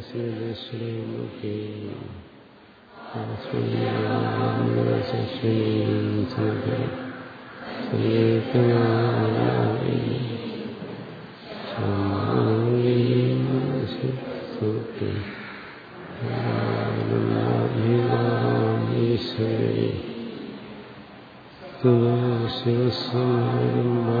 സസ്മേശ്വരമുഖേ ഈശ്വരി ശിവസംരംഭാം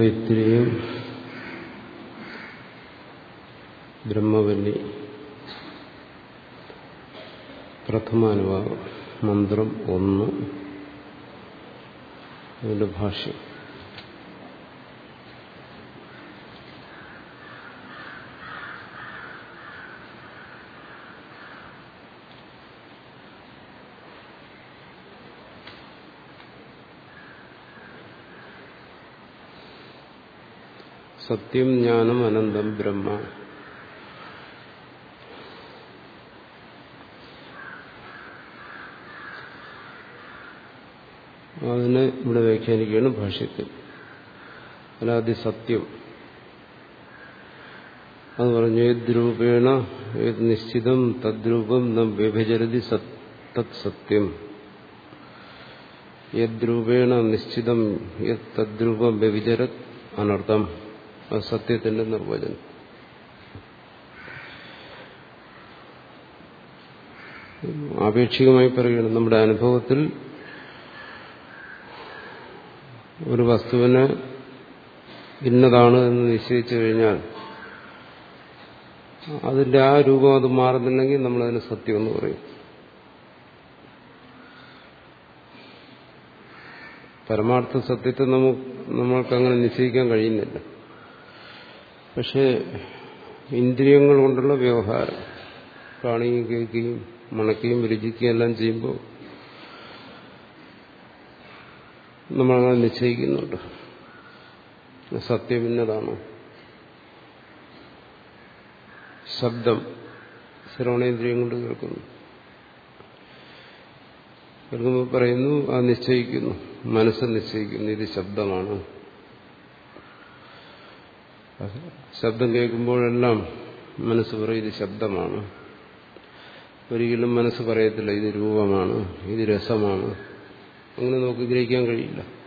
തൈത്തിരിയും ബ്രഹ്മവല്ലി പ്രഥമാനുഭാവം മന്ത്രം ഒന്ന് അതിന്റെ ഭാഷ്യം. സത്യം ജ്ഞാനം അനന്തം ബ്രഹ്മ. അതിനെ ഇവിടെ വ്യാഖ്യാനിക്കുകയാണ് ഭാഷ്യത്തിൽ. അല്ലാതെ സത്യം. അത് പറഞ്ഞു ഏദ്രൂപേണ ഏത് നിശ്ചിതം തദ്രൂപം ന വ്യഭിചരതി തത് സത്യം. യദ്രൂപേണ നിശ്ചിതം യത് തദ്രൂപം വ്യഭിചരത് അനർത്ഥം സത്യത്തിന്റെ നിർവചനം. ആപേക്ഷികമായി പറയുകയാണ് നമ്മുടെ അനുഭവത്തിൽ ഒരു വസ്തുവിന് ഇന്നതാണ് എന്ന് നിശ്ചയിച്ചു കഴിഞ്ഞാൽ അതിന്റെ ആ രൂപം അത് മാറുന്നില്ലെങ്കിൽ നമ്മളതിന് സത്യം എന്ന് പറയും. പരമാർത്ഥ സത്യത്തെ നമുക്ക് നമ്മൾക്കങ്ങനെ നിശ്ചയിക്കാൻ കഴിയുന്നില്ല. പക്ഷേ ഇന്ദ്രിയങ്ങൾ കൊണ്ടുള്ള വ്യവഹാരം. കാണുകയും കേൾക്കുകയും മണക്കുകയും രുചിക്കുകയും എല്ലാം ചെയ്യുമ്പോൾ നമ്മളങ്ങനെ നിശ്ചയിക്കുന്നുണ്ട്. സത്യം ഇന്നതാണ് ശബ്ദം ശ്രവണേന്ദ്രിയം കൊണ്ട് കേൾക്കുന്നു. കേൾക്കുമ്പോൾ പറയുന്നു അത് നിശ്ചയിക്കുന്നു. മനസ്സ് നിശ്ചയിക്കുന്നു. ഇത് ശബ്ദമാണ്. ശബ്ദം കേൾക്കുമ്പോഴെല്ലാം മനസ്സ് പറയും ഇത് ശബ്ദമാണ്. ഒരിക്കലും മനസ്സ് പറയത്തില്ല ഇത് രൂപമാണ് ഇത് രസമാണ്. അങ്ങനെ നമുക്ക് ഗ്രഹിക്കാൻ കഴിയില്ല.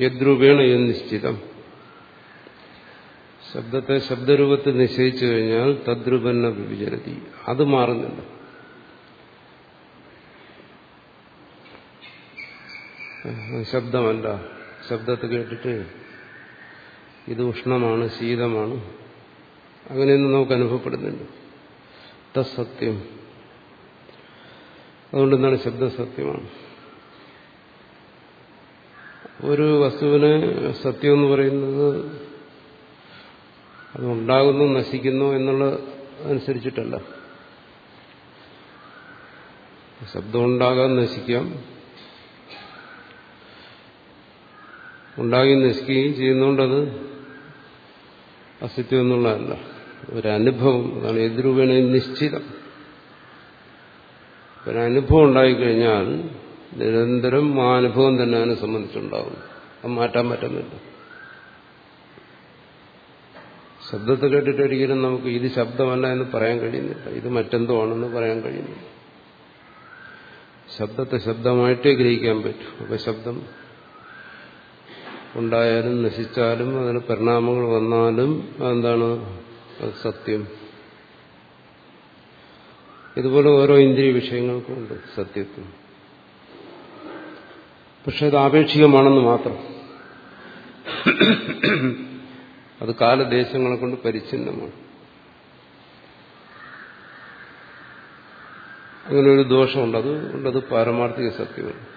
യദ്രൂപേണ യത് നിശ്ചിതം. ശബ്ദത്തെ ശബ്ദരൂപത്തിൽ നിശ്ചയിച്ചു കഴിഞ്ഞാൽ തദ്രൂപന്ന വിചരതി അത് മാറുന്നില്ല. ശബ്ദമല്ല. ശബ്ദത്തെ കേട്ടിട്ട് ഇത് ഉഷ്ണമാണ് ശീതമാണ്. അങ്ങനെയൊന്നും നമുക്ക് അനുഭവപ്പെടുന്നുണ്ട്. തസ്സത്യം അതുകൊണ്ട് എന്താണ് ശബ്ദസത്യമാണ്. ഒരു വസ്തുവിന് സത്യം എന്ന് പറയുന്നത് അത് ഉണ്ടാകുന്നു നശിക്കുന്നു എന്നുള്ള അനുസരിച്ചിട്ടല്ല. ശബ്ദം ഉണ്ടാകാൻ നശിക്കാം. ഉണ്ടാകി നശിക്കുകയും ചെയ്യുന്നതുകൊണ്ടത് അസത്യം എന്നുള്ളതല്ല ഒരനുഭവം. അതാണ് എതിരൂപേണ നിശ്ചിതം. ഒരനുഭവം ഉണ്ടായിക്കഴിഞ്ഞാൽ നിരന്തരം ആ അനുഭവം തന്നെ അതിനെ സംബന്ധിച്ചുണ്ടാവും. അത് മാറ്റാൻ പറ്റുന്നില്ല. ശബ്ദത്തെ കേട്ടിട്ട് ഒരിക്കലും നമുക്ക് ഇത് ശബ്ദമല്ല എന്ന് പറയാൻ കഴിയുന്നില്ല. ഇത് മറ്റെന്തോ ആണെന്ന് പറയാൻ കഴിയുന്നില്ല. ശബ്ദത്തെ ശബ്ദമായിട്ടേ ഗ്രഹിക്കാൻ പറ്റൂ. അപ്പൊ ശബ്ദം ഉണ്ടായാലും നശിച്ചാലും അതിന് പരിണാമങ്ങൾ വന്നാലും അതെന്താണ്? അത് സത്യം. ഇതുപോലെ ഓരോ ഇന്ദ്രിയ വിഷയങ്ങൾക്കും ഉണ്ട് സത്യത്വം പക്ഷെ അത് ആപേക്ഷികമാണെന്ന് മാത്രം. അത് കാലദേശങ്ങളെ കൊണ്ട് പരിച്ഛിന്നമാണ്. അങ്ങനെ ഒരു ദോഷമുണ്ട്. അത് ഉണ്ടത് പാരമാർത്ഥിക സത്യമാണ്.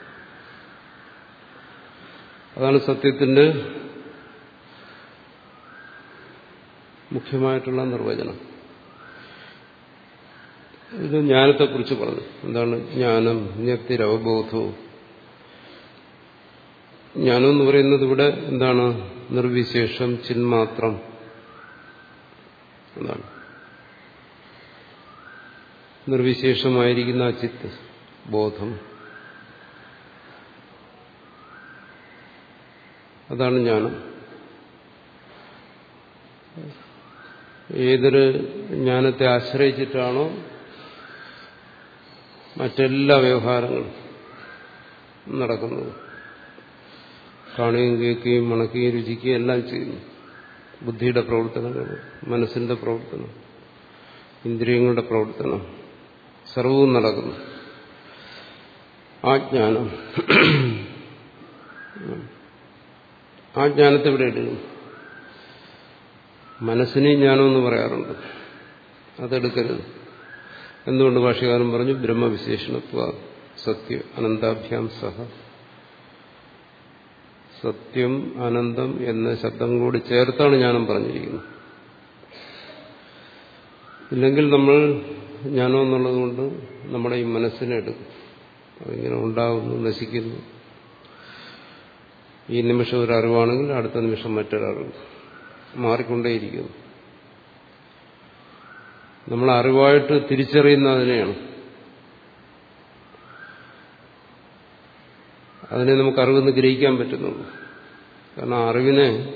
അതാണ് സത്യത്തിന്റെ മുഖ്യമായിട്ടുള്ള നിർവചനം. ഇത് ജ്ഞാനത്തെക്കുറിച്ച് പറഞ്ഞു. എന്താണ് ജ്ഞാനം? ജ്ഞപ്തിരവബോധവും ജ്ഞാനം എന്ന് പറയുന്നത് ഇവിടെ എന്താണ്? നിർവിശേഷം ചിന്മാത്രം. എന്താണ് നിർവിശേഷമായിരിക്കുന്ന ചിത്ത് ബോധം. അതാണ് ജ്ഞാനം. ഏതൊരു ജ്ഞാനത്തെ ആശ്രയിച്ചിട്ടാണോ മറ്റെല്ലാ വ്യവഹാരങ്ങളും നടക്കുന്നത്. കാണുകയും കേൾക്കുകയും മണക്കുകയും രുചിക്കുകയും എല്ലാം ചെയ്യുന്നു. ബുദ്ധിയുടെ പ്രവർത്തനങ്ങൾ മനസ്സിന്റെ പ്രവർത്തനം ഇന്ദ്രിയങ്ങളുടെ പ്രവർത്തനം സർവവും നടക്കുന്നു. ആ ജ്ഞാനം ആ ജ്ഞാനത്തെ ഇവിടെ എടുക്കും മനസ്സിനെ ജ്ഞാനമെന്ന് പറയാറുണ്ട്. അതെടുക്കരുത്. എന്തുകൊണ്ട് ഭാഷകാരൻ പറഞ്ഞു? ബ്രഹ്മവിശേഷണത്വ സത്യം അനന്താഭ്യാം സഹ. സത്യം അനന്തം എന്ന ശബ്ദം കൂടി ചേർത്താണ് ജ്ഞാനം പറഞ്ഞിരിക്കുന്നത്. ഇല്ലെങ്കിൽ നമ്മൾ ജ്ഞാനം എന്നുള്ളത് കൊണ്ട് നമ്മുടെ ഈ മനസ്സിനെ എടുക്കും. അതിങ്ങനെ ഉണ്ടാകുന്നു നശിക്കുന്നു. ഈ നിമിഷം ഒരു അറിവാണെങ്കിൽ അടുത്ത നിമിഷം മറ്റൊരറിവ്. മാറിക്കൊണ്ടേയിരിക്കുന്നു. നമ്മൾ അറിവായിട്ട് തിരിച്ചറിയുന്ന അതിനെയാണ്. അതിനെ നമുക്ക് അറിവെന്ന് ഗ്രഹിക്കാൻ പറ്റുന്നുള്ളൂ. കാരണം അറിവിനെ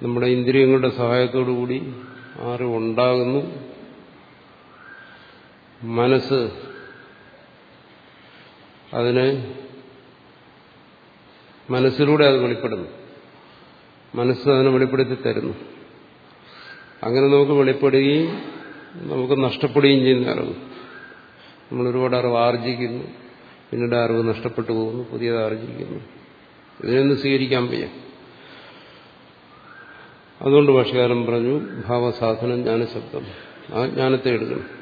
നമ്മുടെ ഇന്ദ്രിയങ്ങളുടെ സഹായത്തോടുകൂടി അറിവുണ്ടാകുന്നു മനസ്സ് അതിനെ മനസ്സിലൂടെ അത് വെളിപ്പെടുന്നു. മനസ്സ് അതിനെ വെളിപ്പെടുത്തി തരുന്നു. അങ്ങനെ നമുക്ക് വെളിപ്പെടുകയും നമുക്ക് നഷ്ടപ്പെടുകയും ചെയ്യുന്ന അറിവ്. നമ്മൾ ഒരുപാട് അറിവ് ആർജിക്കുന്നു. പിന്നീട് അറിവ് നഷ്ടപ്പെട്ടു പോകുന്നു. പുതിയത് ആർജിക്കുന്നു. ഇതിനൊന്നും സ്വീകരിക്കാൻ വയ്യ. അതുകൊണ്ട് ഭാഷകാരൻ പറഞ്ഞു ഭാവസാധനം ജ്ഞാനശബ്ദം. ആ ജ്ഞാനത്തെ എടുക്കണം.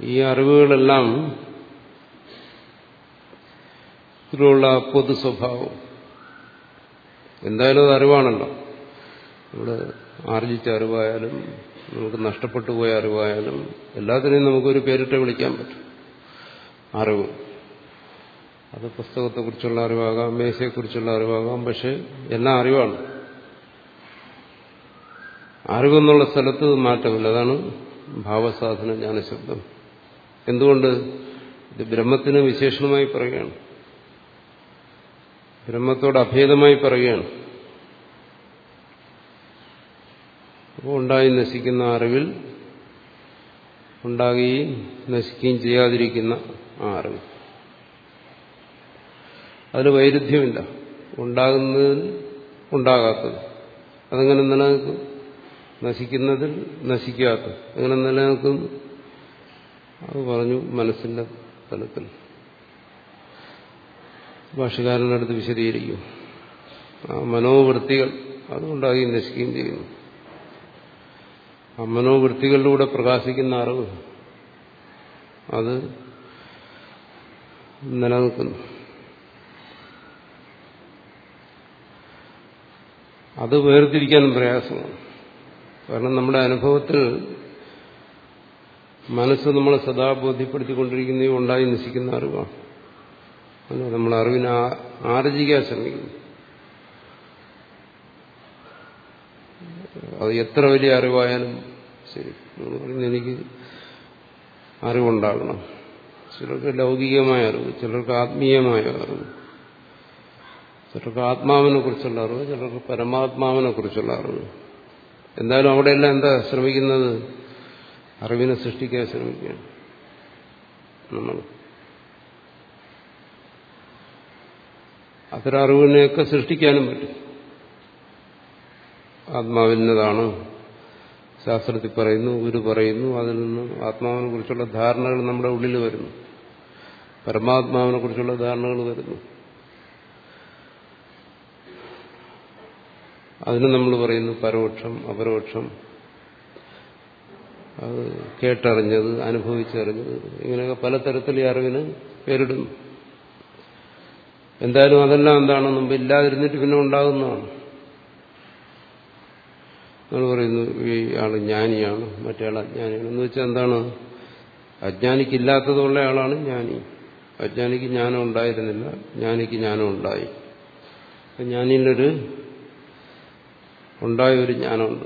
ഈ അറിവുകളെല്ലാം ഇതിലുള്ള പൊതു സ്വഭാവം. എന്തായാലും അത് അറിവാണല്ലോ. ഇവിടെ ആർജിച്ച അറിവായാലും നമുക്ക് നഷ്ടപ്പെട്ടു പോയ അറിവായാലും എല്ലാത്തിനെയും നമുക്കൊരു പേരിട്ട് വിളിക്കാൻ പറ്റും. അറിവ്. അത് പുസ്തകത്തെക്കുറിച്ചുള്ള അറിവാകാം മേശയെക്കുറിച്ചുള്ള അറിവാകാം പക്ഷെ എല്ലാം അറിവാണ്. അറിവെന്നുള്ള സ്ഥലത്ത് മാറ്റമില്ല. അതാണ് ഭാവസാധന ജ്ഞാനശബ്ദം. എന്തുകൊണ്ട്? ഇത് ബ്രഹ്മത്തിന് വിശേഷണമായി പറയുകയാണ്. ബ്രഹ്മത്തോട് അഭേദമായി പറയുകയാണ്. അപ്പോൾ ഉണ്ടായി നശിക്കുന്ന അറിവിൽ ഉണ്ടാകുകയും നശിക്കുകയും ചെയ്യാതിരിക്കുന്ന ആ അറിവ്. അതിന് വൈരുദ്ധ്യമില്ല. ഉണ്ടാകുന്നതിൽ ഉണ്ടാകാത്തത്. അതെങ്ങനെ നിലനിൽക്കും? നശിക്കുന്നതിൽ നശിക്കാത്തത്. എങ്ങനെ നിലനിൽക്കും? അത് പറഞ്ഞു മനസ്സിന്റെ തലത്തിൽ. ഭാഷകാരന്റെ അടുത്ത് വിശദീകരിക്കും. ആ മനോവൃത്തികൾ അതുണ്ടാകുകയും നശിക്കുകയും ചെയ്യുന്നു ആ മനോവൃത്തികളിലൂടെ പ്രകാശിക്കുന്ന അറിവ് അത് നിലനിൽക്കുന്നു. അത് വേർതിരിക്കാൻ പ്രയാസമാണ്. കാരണം നമ്മുടെ അനുഭവത്തിൽ മനസ്സ് നമ്മളെ സദാ ബോധ്യപ്പെടുത്തിക്കൊണ്ടിരിക്കുന്ന ഉണ്ടായി നശിക്കുന്ന അറിവാണ്. നമ്മൾ അറിവിനെ ആർജിക്കാൻ ശ്രമിക്കുന്നു. അത് എത്ര വലിയ അറിവായാലും ശരി എനിക്ക് അറിവുണ്ടാകണം. ചിലർക്ക് ലൗകികമായ അറിവ് ചിലർക്ക് ആത്മീയമായ അറിവ് ചിലർക്ക് ആത്മാവിനെ കുറിച്ചുള്ള അറിവ് ചിലർക്ക് പരമാത്മാവിനെ കുറിച്ചുള്ള അറിവ്. എന്തായാലും അവിടെയെല്ലാം എന്താ ശ്രമിക്കുന്നത്? അറിവിനെ സൃഷ്ടിക്കാൻ ശ്രമിക്കുകയാണ്. നമ്മൾ അത്തരം അറിവിനെയൊക്കെ സൃഷ്ടിക്കാനും പറ്റും. ആത്മാവിന്നതാണ് ശാസ്ത്രത്തിൽ പറയുന്നു ഗുരു പറയുന്നു അതിൽ നിന്ന് ആത്മാവിനെ കുറിച്ചുള്ള ധാരണകൾ നമ്മുടെ ഉള്ളിൽ വരുന്നു. പരമാത്മാവിനെ കുറിച്ചുള്ള ധാരണകൾ വരുന്നു. അതിന് നമ്മൾ പറയുന്നു പരോക്ഷം അപരോക്ഷം. അത് കേട്ടറിഞ്ഞത് അനുഭവിച്ചറിഞ്ഞത് ഇങ്ങനെയൊക്കെ പലതരത്തിൽ ഈ അറിവിന് പേരിടുന്നു. എന്തായാലും അതെല്ലാം എന്താണ് മുമ്പ് ഇല്ലാതിരുന്നിട്ട് പിന്നെ ഉണ്ടാകുന്നതാണ്. നമ്മൾ പറയുന്നു ഈ ആൾ ജ്ഞാനിയാണ് മറ്റേ ആൾ അജ്ഞാനിയാണ്. എന്ന് വെച്ചാൽ എന്താണ്? അജ്ഞാനിക്കില്ലാത്തതുള്ള ആളാണ് ജ്ഞാനി. അജ്ഞാനിക്ക് ജ്ഞാനം ഉണ്ടായിരുന്നില്ല ജ്ഞാനിക്ക് ജ്ഞാനം ഉണ്ടായി. ജ്ഞാനിയിലൊരു ഉണ്ടായ ഒരു ജ്ഞാനമുണ്ട്.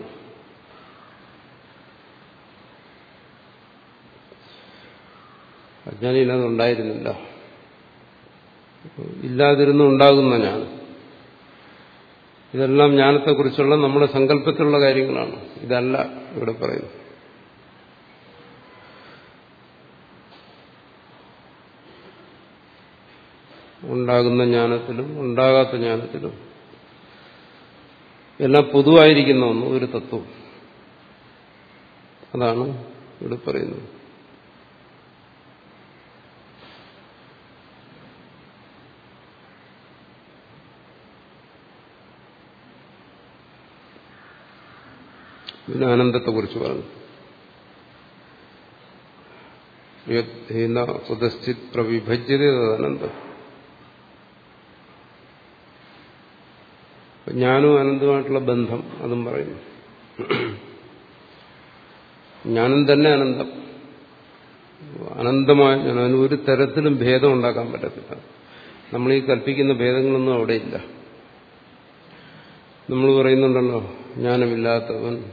അജ്ഞാനിയിൽ അത് ഉണ്ടായിരുന്നില്ല. ഇല്ലാതിരുന്ന് ഞാൻ. ഇതെല്ലാം ജ്ഞാനത്തെക്കുറിച്ചുള്ള നമ്മുടെ സങ്കല്പത്തിലുള്ള കാര്യങ്ങളാണ്. ഇതല്ല ഇവിടെ പറയുന്നത്. ഉണ്ടാകുന്ന ജ്ഞാനത്തിലും ഉണ്ടാകാത്ത ജ്ഞാനത്തിലും എല്ലാം പൊതുവായിരിക്കുന്ന ഒന്ന് ഒരു തത്വം. അതാണ് ഇവിടെ പറയുന്നത്. പിന്നെ ആനന്ദത്തെക്കുറിച്ച് പറഞ്ഞു സ്വതസ്ഥിത് പ്രവിഭജ്യത ആനന്ദം ഞാനും അനന്തമായിട്ടുള്ള ബന്ധം അതും പറയുന്നു. ഞാനും തന്നെ അനന്തം. അനന്തമായ ഞാൻ അതിന് ഒരു തരത്തിലും ഭേദം ഉണ്ടാക്കാൻ പറ്റത്തില്ല. നമ്മൾ ഈ കൽപ്പിക്കുന്ന ഭേദങ്ങളൊന്നും അവിടെയില്ല. നമ്മൾ പറയുന്നുണ്ടല്ലോ ജ്ഞാനമില്ലാത്തവൻ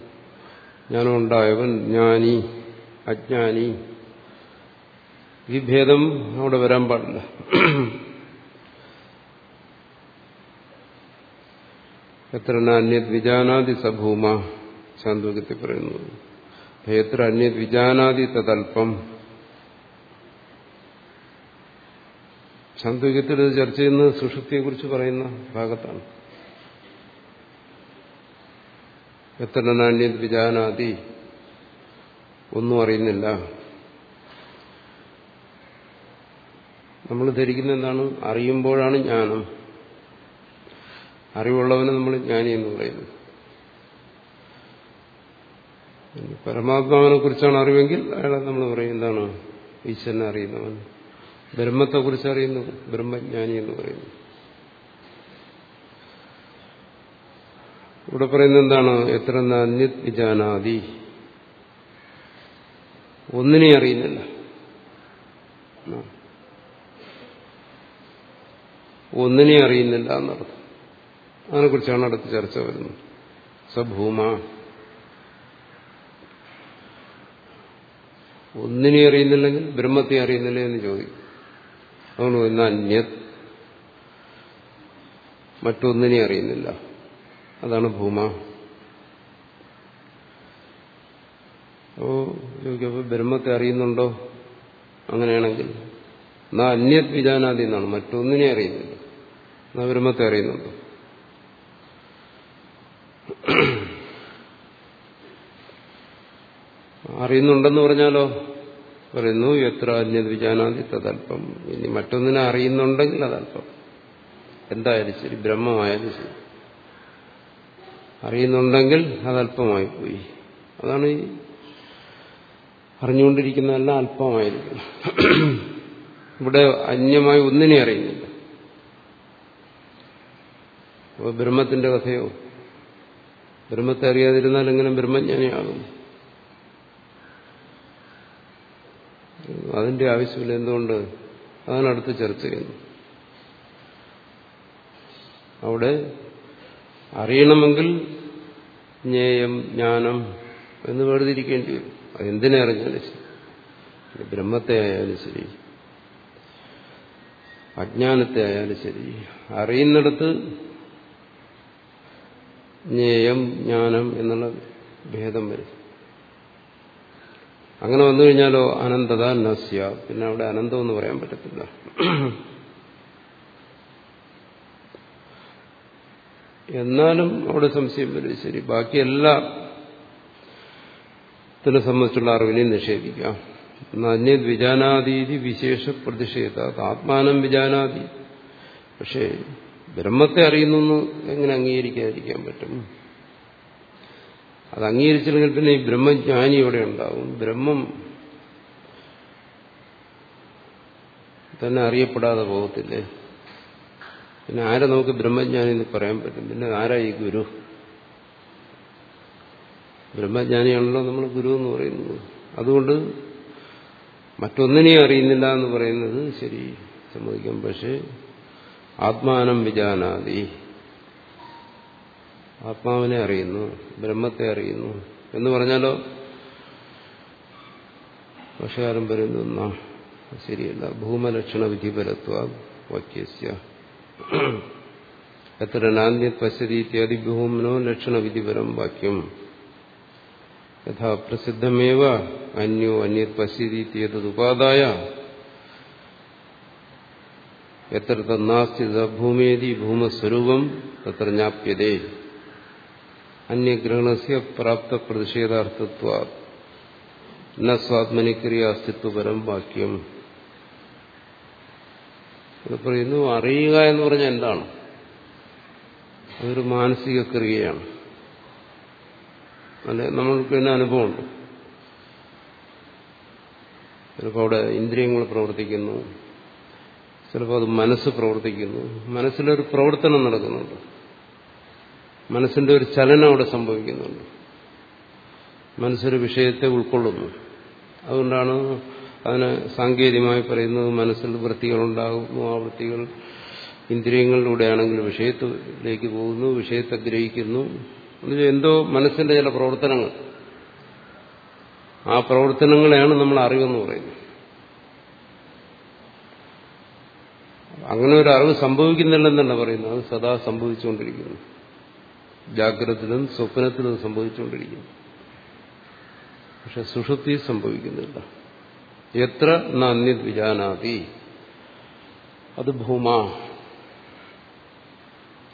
ജ്ഞാനമുണ്ടായവൻ ജ്ഞാനി അജ്ഞാനി. ഈ ഭേദം അവിടെ വരാൻ പാടില്ല. എത്ര അന്യത് വിജാനാദി സഭൂമ ശാന്തോക്യത്തിൽ പറയുന്നു. എത്ര അന്യത് വിജാനാദി തതൽപ്പം ശാന്തോക്യത്തിൽ ഇത് ചർച്ച ചെയ്യുന്നത് സുഷുപ്തിയെക്കുറിച്ച് പറയുന്ന ഭാഗത്താണ്. എത്ര നാണ്യത് വിജാനാതി ഒന്നും അറിയുന്നില്ല. നമ്മൾ ധരിക്കുന്ന എന്താണ്? അറിയുമ്പോഴാണ് ജ്ഞാനം. അറിവുള്ളവന് നമ്മൾ ജ്ഞാനി എന്ന് പറയുന്നു. പരമാത്മാവിനെ കുറിച്ചാണ് അറിവെങ്കിൽ അയാളെ നമ്മൾ പറയും എന്താണ്? ഈശ്വരനെ അറിയുന്നവൻ. ബ്രഹ്മത്തെക്കുറിച്ച് അറിയുന്നു. ബ്രഹ്മജ്ഞാനി എന്ന് പറയുന്നു. ഇവിടെ പറയുന്നത് എന്താണ്? എത്ര അന്യത് വിജാനാദി. ഒന്നിനെ അറിയുന്നില്ല. ഒന്നിനെ അറിയുന്നില്ല എന്നർത്ഥം. അതിനെക്കുറിച്ചാണ് അടുത്ത ചർച്ച വരുന്നത്. സഭൂമ ഒന്നിനെ അറിയുന്നില്ലെങ്കിൽ ബ്രഹ്മത്തെ അറിയുന്നില്ല എന്ന് ചോദിക്കും. അതുകൊണ്ട് അന്യത് മറ്റൊന്നിനെ അറിയുന്നില്ല. അതാണ് ഭൂമ. ചോദിക്കപ്പോൾ ബ്രഹ്മത്തെ അറിയുന്നുണ്ടോ? അങ്ങനെയാണെങ്കിൽ. എന്നാ അന്യത് വിജാനാദി എന്നാണ് മറ്റൊന്നിനെ അറിയുന്നില്ല. എന്നാ ബ്രഹ്മത്തെ അറിയുന്നുണ്ടോ? അറിയുന്നുണ്ടെന്ന് പറഞ്ഞാലോ? പറയുന്നു എത്ര അന്യത് വിജാനാദി തതല്പം ഇനി മറ്റൊന്നിനെ അറിയുന്നുണ്ടെങ്കിൽ അതല്പം എന്തായാലും ശരി ബ്രഹ്മമായാലും ശരി. അറിയുന്നുണ്ടെങ്കിൽ അതല്പമായി പോയി. അതാണ് ഈ അറിഞ്ഞുകൊണ്ടിരിക്കുന്നതെല്ലാം അല്പമായിരിക്കണം ഇവിടെ അന്യമായി ഒന്നിനെ അറിയുന്നില്ല. അപ്പോൾ ബ്രഹ്മത്തിന്റെ കഥയോ? ബ്രഹ്മത്തെ അറിയാതിരുന്നാൽ എങ്ങനെ ബ്രഹ്മജ്ഞാനിയാകും? അതിന്റെ ആവശ്യമില്ല. എന്തുകൊണ്ട്? അതാണ് അടുത്ത് ചർച്ച ചെയ്യുന്നു അവിടെ അറിയണമെങ്കിൽ ജ്ഞേയം ജ്ഞാനം എന്ന് വേർതിരിക്കേണ്ടി വരും. അതെന്തിനെ അറിഞ്ഞാലും ശരി. ബ്രഹ്മത്തെ ആയാലും ശരി. അജ്ഞാനത്തെ ആയാലും ശരി. അറിയുന്നിടത്ത് ജ്ഞേയം ജ്ഞാനം എന്നുള്ള ഭേദം വരും. അങ്ങനെ വന്നു കഴിഞ്ഞാലോ അനന്തത നസ്യ. പിന്നെ അവിടെ അനന്തം എന്ന് പറയാൻ പറ്റത്തില്ല. എന്നാലും അവിടെ സംശയം വരും ശരി. ബാക്കിയെല്ലാം ത്തിനെ സംബന്ധിച്ചുള്ള അറിവിനെയും നിഷേധിക്കാം. അന്യത് വിജാനാതീതി വിശേഷ പ്രതിഷേധ ആത്മാനം വിജാനാതി. പക്ഷേ ബ്രഹ്മത്തെ അറിയുന്നു എങ്ങനെ അംഗീകരിക്കാതിരിക്കാൻ പറ്റും? അത് അംഗീകരിച്ചില്ലെങ്കിൽ പിന്നെ ഈ ബ്രഹ്മജ്ഞാനി ഇവിടെ ഉണ്ടാവും. ബ്രഹ്മം തന്നെ അറിയപ്പെടാതെ പോകത്തില്ലേ? പിന്നെ ആരെ നമുക്ക് ബ്രഹ്മജ്ഞാനി എന്ന് പറയാൻ പറ്റും? പിന്നെ ആരാ ഈ ഗുരു? ബ്രഹ്മജ്ഞാനിയാണല്ലോ നമ്മൾ ഗുരു എന്ന് പറയുന്നത്. അതുകൊണ്ട് മറ്റൊന്നിനെയും അറിയുന്നില്ല എന്ന് പറയുന്നത് ശരി സമ്മതിക്കാം. പക്ഷേ ആത്മാനം വിജാനാതി ആത്മാവിനെ അറിയുന്നു ബ്രഹ്മത്തെ അറിയുന്നു. എന്ന് പറഞ്ഞാലോ? പക്ഷേ ആരും പറയുന്ന ശരിയല്ല. ഭൂമലക്ഷണ വിധിപരത്വ വാക്യസ്യ. എത്ര നാന്യത് പശ്യതി ഇത്യാദി ഭൂമനോ ലക്ഷണവിധിപരം വാക്യം. യഥാ പ്രസിദ്ധമേവ അന്യോ അന്യത് പശ്യതി ഇത്യതുപാദായ എത്ര തന്നാസ്തി ഭൂമേതി ഭൂമസ്വരൂപം തത്ര ജ്ഞാപ്യതേ. അന്യഗ്രഹണസ്യ പ്രാപ്ത പ്രതിഷേധാർത്ഥത്വ ന സ്വാത്മനി ക്രിയ അസ്തിത്വപരം വാക്യം. ഇത് പറയുന്നു അറിയുക എന്ന് പറഞ്ഞാൽ എന്താണ്? അതൊരു മാനസിക ക്രിയയാണ്. അല്ലെ നമ്മൾക്ക് തന്നെ അനുഭവമുണ്ട്. ചിലപ്പോൾ അവിടെ ഇന്ദ്രിയങ്ങൾ പ്രവർത്തിക്കുന്നു ചിലപ്പോൾ അത് മനസ്സ് പ്രവർത്തിക്കുന്നു. മനസ്സിലൊരു പ്രവർത്തനം നടക്കുന്നുണ്ട്. മനസ്സിന്റെ ഒരു ചലനം അവിടെ സംഭവിക്കുന്നുണ്ട്. മനസ്സൊരു വിഷയത്തെ ഉൾക്കൊള്ളുന്നു. അതുകൊണ്ടാണ് അതിന് സാങ്കേതികമായി പറയുന്നത് മനസ്സിൽ വൃത്തികളുണ്ടാകുന്നു ആ വൃത്തികൾ ഇന്ദ്രിയങ്ങളിലൂടെയാണെങ്കിൽ വിഷയത്തിലേക്ക് പോകുന്നു വിഷയത്തെ ഗ്രഹിക്കുന്നു. എന്തോ മനസ്സിന്റെ ചില പ്രവർത്തനങ്ങൾ. ആ പ്രവർത്തനങ്ങളെയാണ് നമ്മൾ അറിവെന്ന് പറയുന്നത്. അങ്ങനെ ഒരു അറിവ് സംഭവിക്കുന്നില്ലെന്നല്ല പറയുന്നത്. അത് സദാ സംഭവിച്ചുകൊണ്ടിരിക്കുന്നു. ജാഗ്രതത്തിലും സ്വപ്നത്തിലും സംഭവിച്ചുകൊണ്ടിരിക്കുന്നു. പക്ഷെ സുഷുതി സംഭവിക്കുന്നില്ല. എത്ര നാന്യത് അത് ഭൂമ.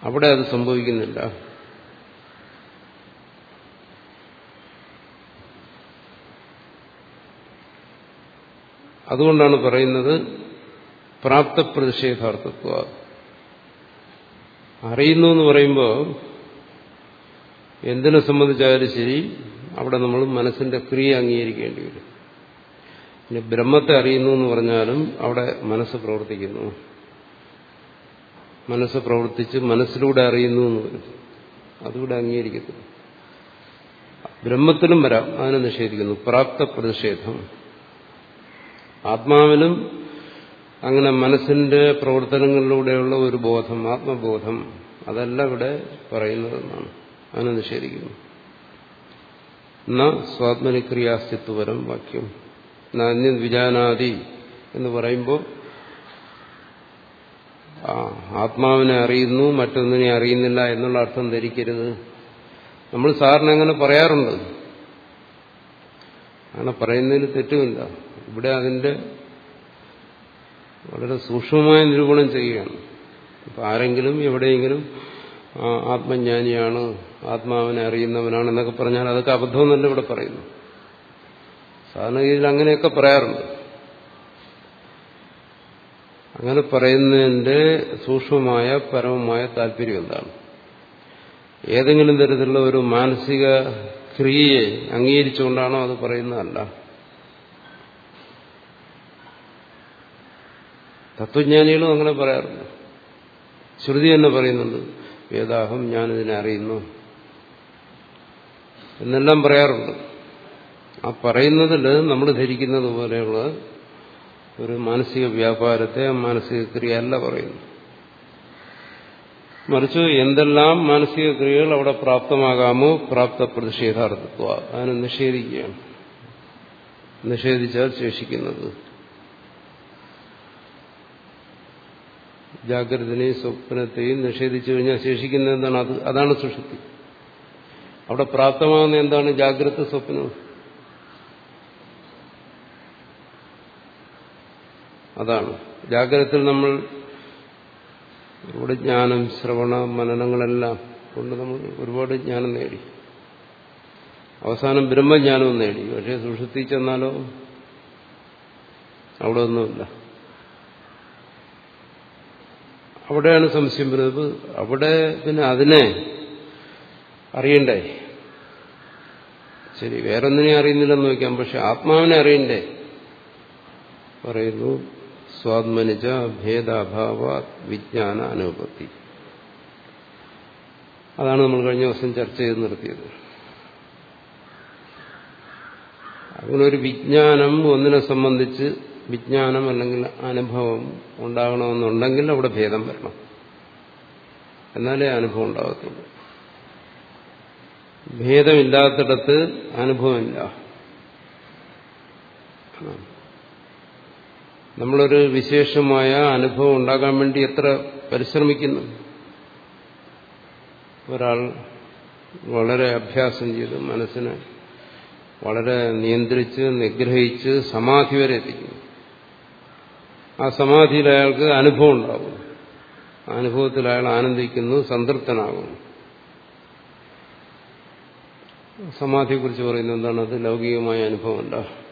അവിടെ അത് സംഭവിക്കുന്നില്ല. അതുകൊണ്ടാണ് പറയുന്നത് പ്രാപ്ത പ്രതിഷേധാർത്ഥത്വ അറിയുന്നു എന്ന് പറയുമ്പോൾ എന്തിനെ സംബന്ധിച്ചായാലും ശരി അവിടെ നമ്മൾ മനസ്സിന്റെ ക്രിയ അംഗീകരിക്കേണ്ടി വരും. പിന്നെ ബ്രഹ്മത്തെ അറിയുന്നു എന്ന് പറഞ്ഞാലും അവിടെ മനസ്സ് പ്രവർത്തിക്കുന്നു. മനസ്സ് പ്രവർത്തിച്ച് മനസ്സിലൂടെ അറിയുന്നു എന്ന് വരും അതുകൂടെ അംഗീകരിക്കുന്നു ബ്രഹ്മത്തിലും വരാം. അതിനെ നിഷേധിക്കുന്നു. പ്രാപ്ത പ്രതിഷേധം. ആത്മാവിനും അങ്ങനെ മനസ്സിന്റെ പ്രവർത്തനങ്ങളിലൂടെയുള്ള ഒരു ബോധം ആത്മബോധം അതല്ല ഇവിടെ പറയുന്നതെന്നാണ്. അതിനെ നിഷേധിക്കുന്നു. ന സ്വാത്മനിക്രിയാസ്തിത്വപരം വാക്യം. അന്യ വിജാനാദി എന്ന് പറയുമ്പോൾ ആത്മാവിനെ അറിയുന്നു മറ്റൊന്നിനെ അറിയുന്നില്ല എന്നുള്ള അർത്ഥം ധരിക്കരുത്. നമ്മൾ സാറിന് അങ്ങനെ പറയാറുണ്ട്. അങ്ങനെ പറയുന്നതിന് തെറ്റുമില്ല. ഇവിടെ അതിന്റെ വളരെ സൂക്ഷ്മമായ നിരൂപണം ചെയ്യുകയാണ്. ഇപ്പൊ ആരെങ്കിലും എവിടെയെങ്കിലും ആത്മജ്ഞാനിയാണ് ആത്മാവിനെ അറിയുന്നവനാണ് എന്നൊക്കെ പറഞ്ഞാൽ അതൊക്കെ അബദ്ധമെന്നല്ല ഇവിടെ പറയുന്നു സാധാരണഗതിയിൽ അങ്ങനെയൊക്കെ പറയാറുണ്ട്. അങ്ങനെ പറയുന്നതിന്റെ സൂക്ഷ്മമായ പരമമായ താല്പര്യം എന്താണ്? ഏതെങ്കിലും തരത്തിലുള്ള ഒരു മാനസിക ക്രിയയെ അംഗീകരിച്ചുകൊണ്ടാണോ അത് പറയുന്നതല്ല. തത്വജ്ഞാനികളും അങ്ങനെ പറയാറുണ്ട്. ശ്രുതി തന്നെ പറയുന്നുണ്ട് വേദാഹം ഞാനിതിനെ അറിയുന്നു എന്നെല്ലാം പറയാറുണ്ട്. ആ പറയുന്നതിൽ നമ്മൾ ധരിക്കുന്നത് പോലെയുള്ള ഒരു മാനസിക വ്യാപാരത്തെ മാനസിക ക്രിയ അല്ല പറയുന്നു മറിച്ച് എന്തെല്ലാം മാനസിക ക്രിയകൾ അവിടെ പ്രാപ്തമാകാമോ പ്രാപ്ത പ്രതിഷേധാർത്ഥത്വ അതിനെ നിഷേധിക്കുകയാണ്. നിഷേധിച്ചാൽ ശേഷിക്കുന്നത് ജാഗ്രതനെയും സ്വപ്നത്തെയും നിഷേധിച്ചു കഴിഞ്ഞാൽ ശേഷിക്കുന്ന എന്താണ്? അത് അതാണ് സുഷുപ്തി. അവിടെ പ്രാപ്തമാകുന്ന എന്താണ്? ജാഗ്രത സ്വപ്നവും അതാണ്. ജാഗ്രതത്തിൽ നമ്മൾ ഒരുപാട് ജ്ഞാനം ശ്രവണ മനനങ്ങളെല്ലാം കൊണ്ട് നമ്മൾ ഒരുപാട് ജ്ഞാനം നേടി. അവസാനം ബ്രഹ്മജ്ഞാനവും നേടി. പക്ഷേ സുഷുപ്തി ചെന്നാലോ അവിടെ ഒന്നുമില്ല. അവിടെയാണ് സംശയം വരുന്നത്. അവിടെ പിന്നെ അതിനെ അറിയണ്ടേ? ശരി വേറെ വേറൊന്നിനെ അറിയുന്നില്ലെന്ന് നോക്കാം പക്ഷെ ആത്മാവിനെ അറിയണ്ടേ? പറയുന്നു. സ്വാത്മനിജ ഭേദാഭാവ വിജ്ഞാന അനുപത്തി അതാണ് നമ്മൾ കഴിഞ്ഞ ദിവസം ചർച്ച ചെയ്ത് നിർത്തിയത്. അങ്ങനെ ഒരു വിജ്ഞാനം ഒന്നിനെ സംബന്ധിച്ച് വിജ്ഞാനം അല്ലെങ്കിൽ അനുഭവം ഉണ്ടാകണമെന്നുണ്ടെങ്കിൽ അവിടെ ഭേദം വരണം. എന്നാലേ അനുഭവം ഉണ്ടാകത്തുള്ളൂ. ഭേദമില്ലാത്തിടത്ത് അനുഭവമില്ല. നമ്മളൊരു വിശേഷമായ അനുഭവം ഉണ്ടാകാൻ വേണ്ടി എത്ര പരിശ്രമിക്കുന്നു. ഒരാൾ വളരെ അഭ്യാസം ചെയ്ത് മനസ്സിനെ വളരെ നിയന്ത്രിച്ച് നിഗ്രഹിച്ച് സമാധി വരെ എത്തിക്കുന്നു. ആ സമാധിയിൽ അയാൾക്ക് അനുഭവം ഉണ്ടാകും അനുഭവത്തിൽ അയാൾ ആനന്ദിക്കുന്നു സംതൃപ്തനാകുന്നു. സമാധിയെക്കുറിച്ച് പറയുന്നത് എന്താണ്? അത് ലൗകികമായ അനുഭവം അനുഭവമല്ല.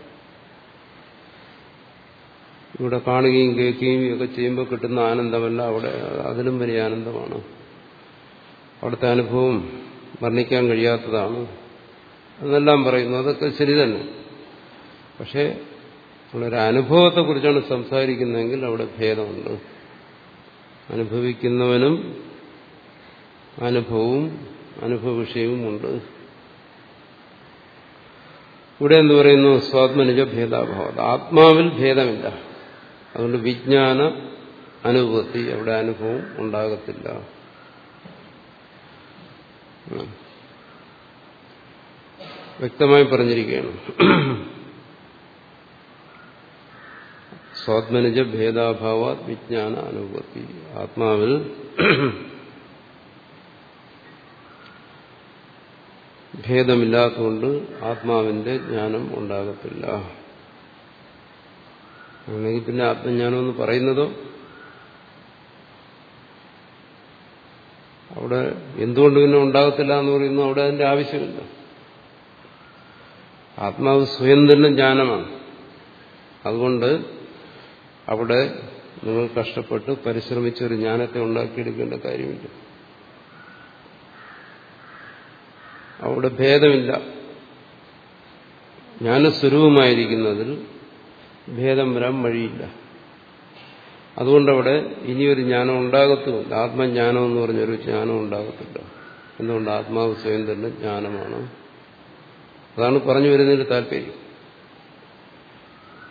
ഇവിടെ കാണുകയും കേൾക്കുകയും ഒക്കെ ചെയ്യുമ്പോൾ കിട്ടുന്ന ആനന്ദമല്ല. അവിടെ അതിലും വലിയ ആനന്ദമാണ്. അവിടുത്തെ അനുഭവം വർണിക്കാൻ കഴിയാത്തതാണ്. എന്നെല്ലാം പറയുന്നു. അതൊക്കെ ശരി തന്നെ. പക്ഷേ നമ്മളൊരു അനുഭവത്തെക്കുറിച്ചാണ് സംസാരിക്കുന്നതെങ്കിൽ അവിടെ ഭേദമുണ്ട്. അനുഭവിക്കുന്നവനും അനുഭവവും അനുഭവ വിഷയവുമുണ്ട് ഇവിടെ എന്ത് പറയുന്നു സ്വാത്മനിജ ഭേദാഭാവം. ആത്മാവിൽ ഭേദമില്ല. അതുകൊണ്ട് വിജ്ഞാന അനുഭവത്തി അവിടെ അനുഭവം ഉണ്ടാകത്തില്ല. വ്യക്തമായി പറഞ്ഞിരിക്കുകയാണ്. സ്വാത്മനിജ ഭേദാഭാവ വിജ്ഞാന അനുഭവത്തി ആത്മാവിൽ ഭേദമില്ലാത്തതുകൊണ്ട് ആത്മാവിന്റെ ജ്ഞാനം ഉണ്ടാകത്തില്ല. അല്ലെങ്കിൽ പിന്നെ ആത്മജ്ഞാനം എന്ന് പറയുന്നതോ? അവിടെ എന്തുകൊണ്ട് പിന്നെ ഉണ്ടാകത്തില്ല എന്ന് പറയുന്നു അവിടെ അതിന്റെ ആവശ്യമില്ല. ആത്മാവ് സ്വയം തന്നെ ജ്ഞാനമാണ്. അതുകൊണ്ട് അവിടെ നിങ്ങൾ കഷ്ടപ്പെട്ട് പരിശ്രമിച്ച് ഒരു ജ്ഞാനത്തെ ഉണ്ടാക്കിയെടുക്കേണ്ട കാര്യമില്ല. അവിടെ ഭേദമില്ല. ജ്ഞാനസ്വരൂപമായിരിക്കുന്നതിൽ ഭേദം വരാൻ വഴിയില്ല അതുകൊണ്ടവിടെ ഇനിയൊരു ജ്ഞാനം ഉണ്ടാകത്തുമില്ല. ആത്മജ്ഞാനം എന്ന് പറഞ്ഞൊരു ജ്ഞാനം ഉണ്ടാകത്തില്ല. എന്തുകൊണ്ട്? ആത്മാവ് സ്വയം തന്നെ ജ്ഞാനമാണ്. അതാണ് പറഞ്ഞു വരുന്നതിന് താല്പര്യം.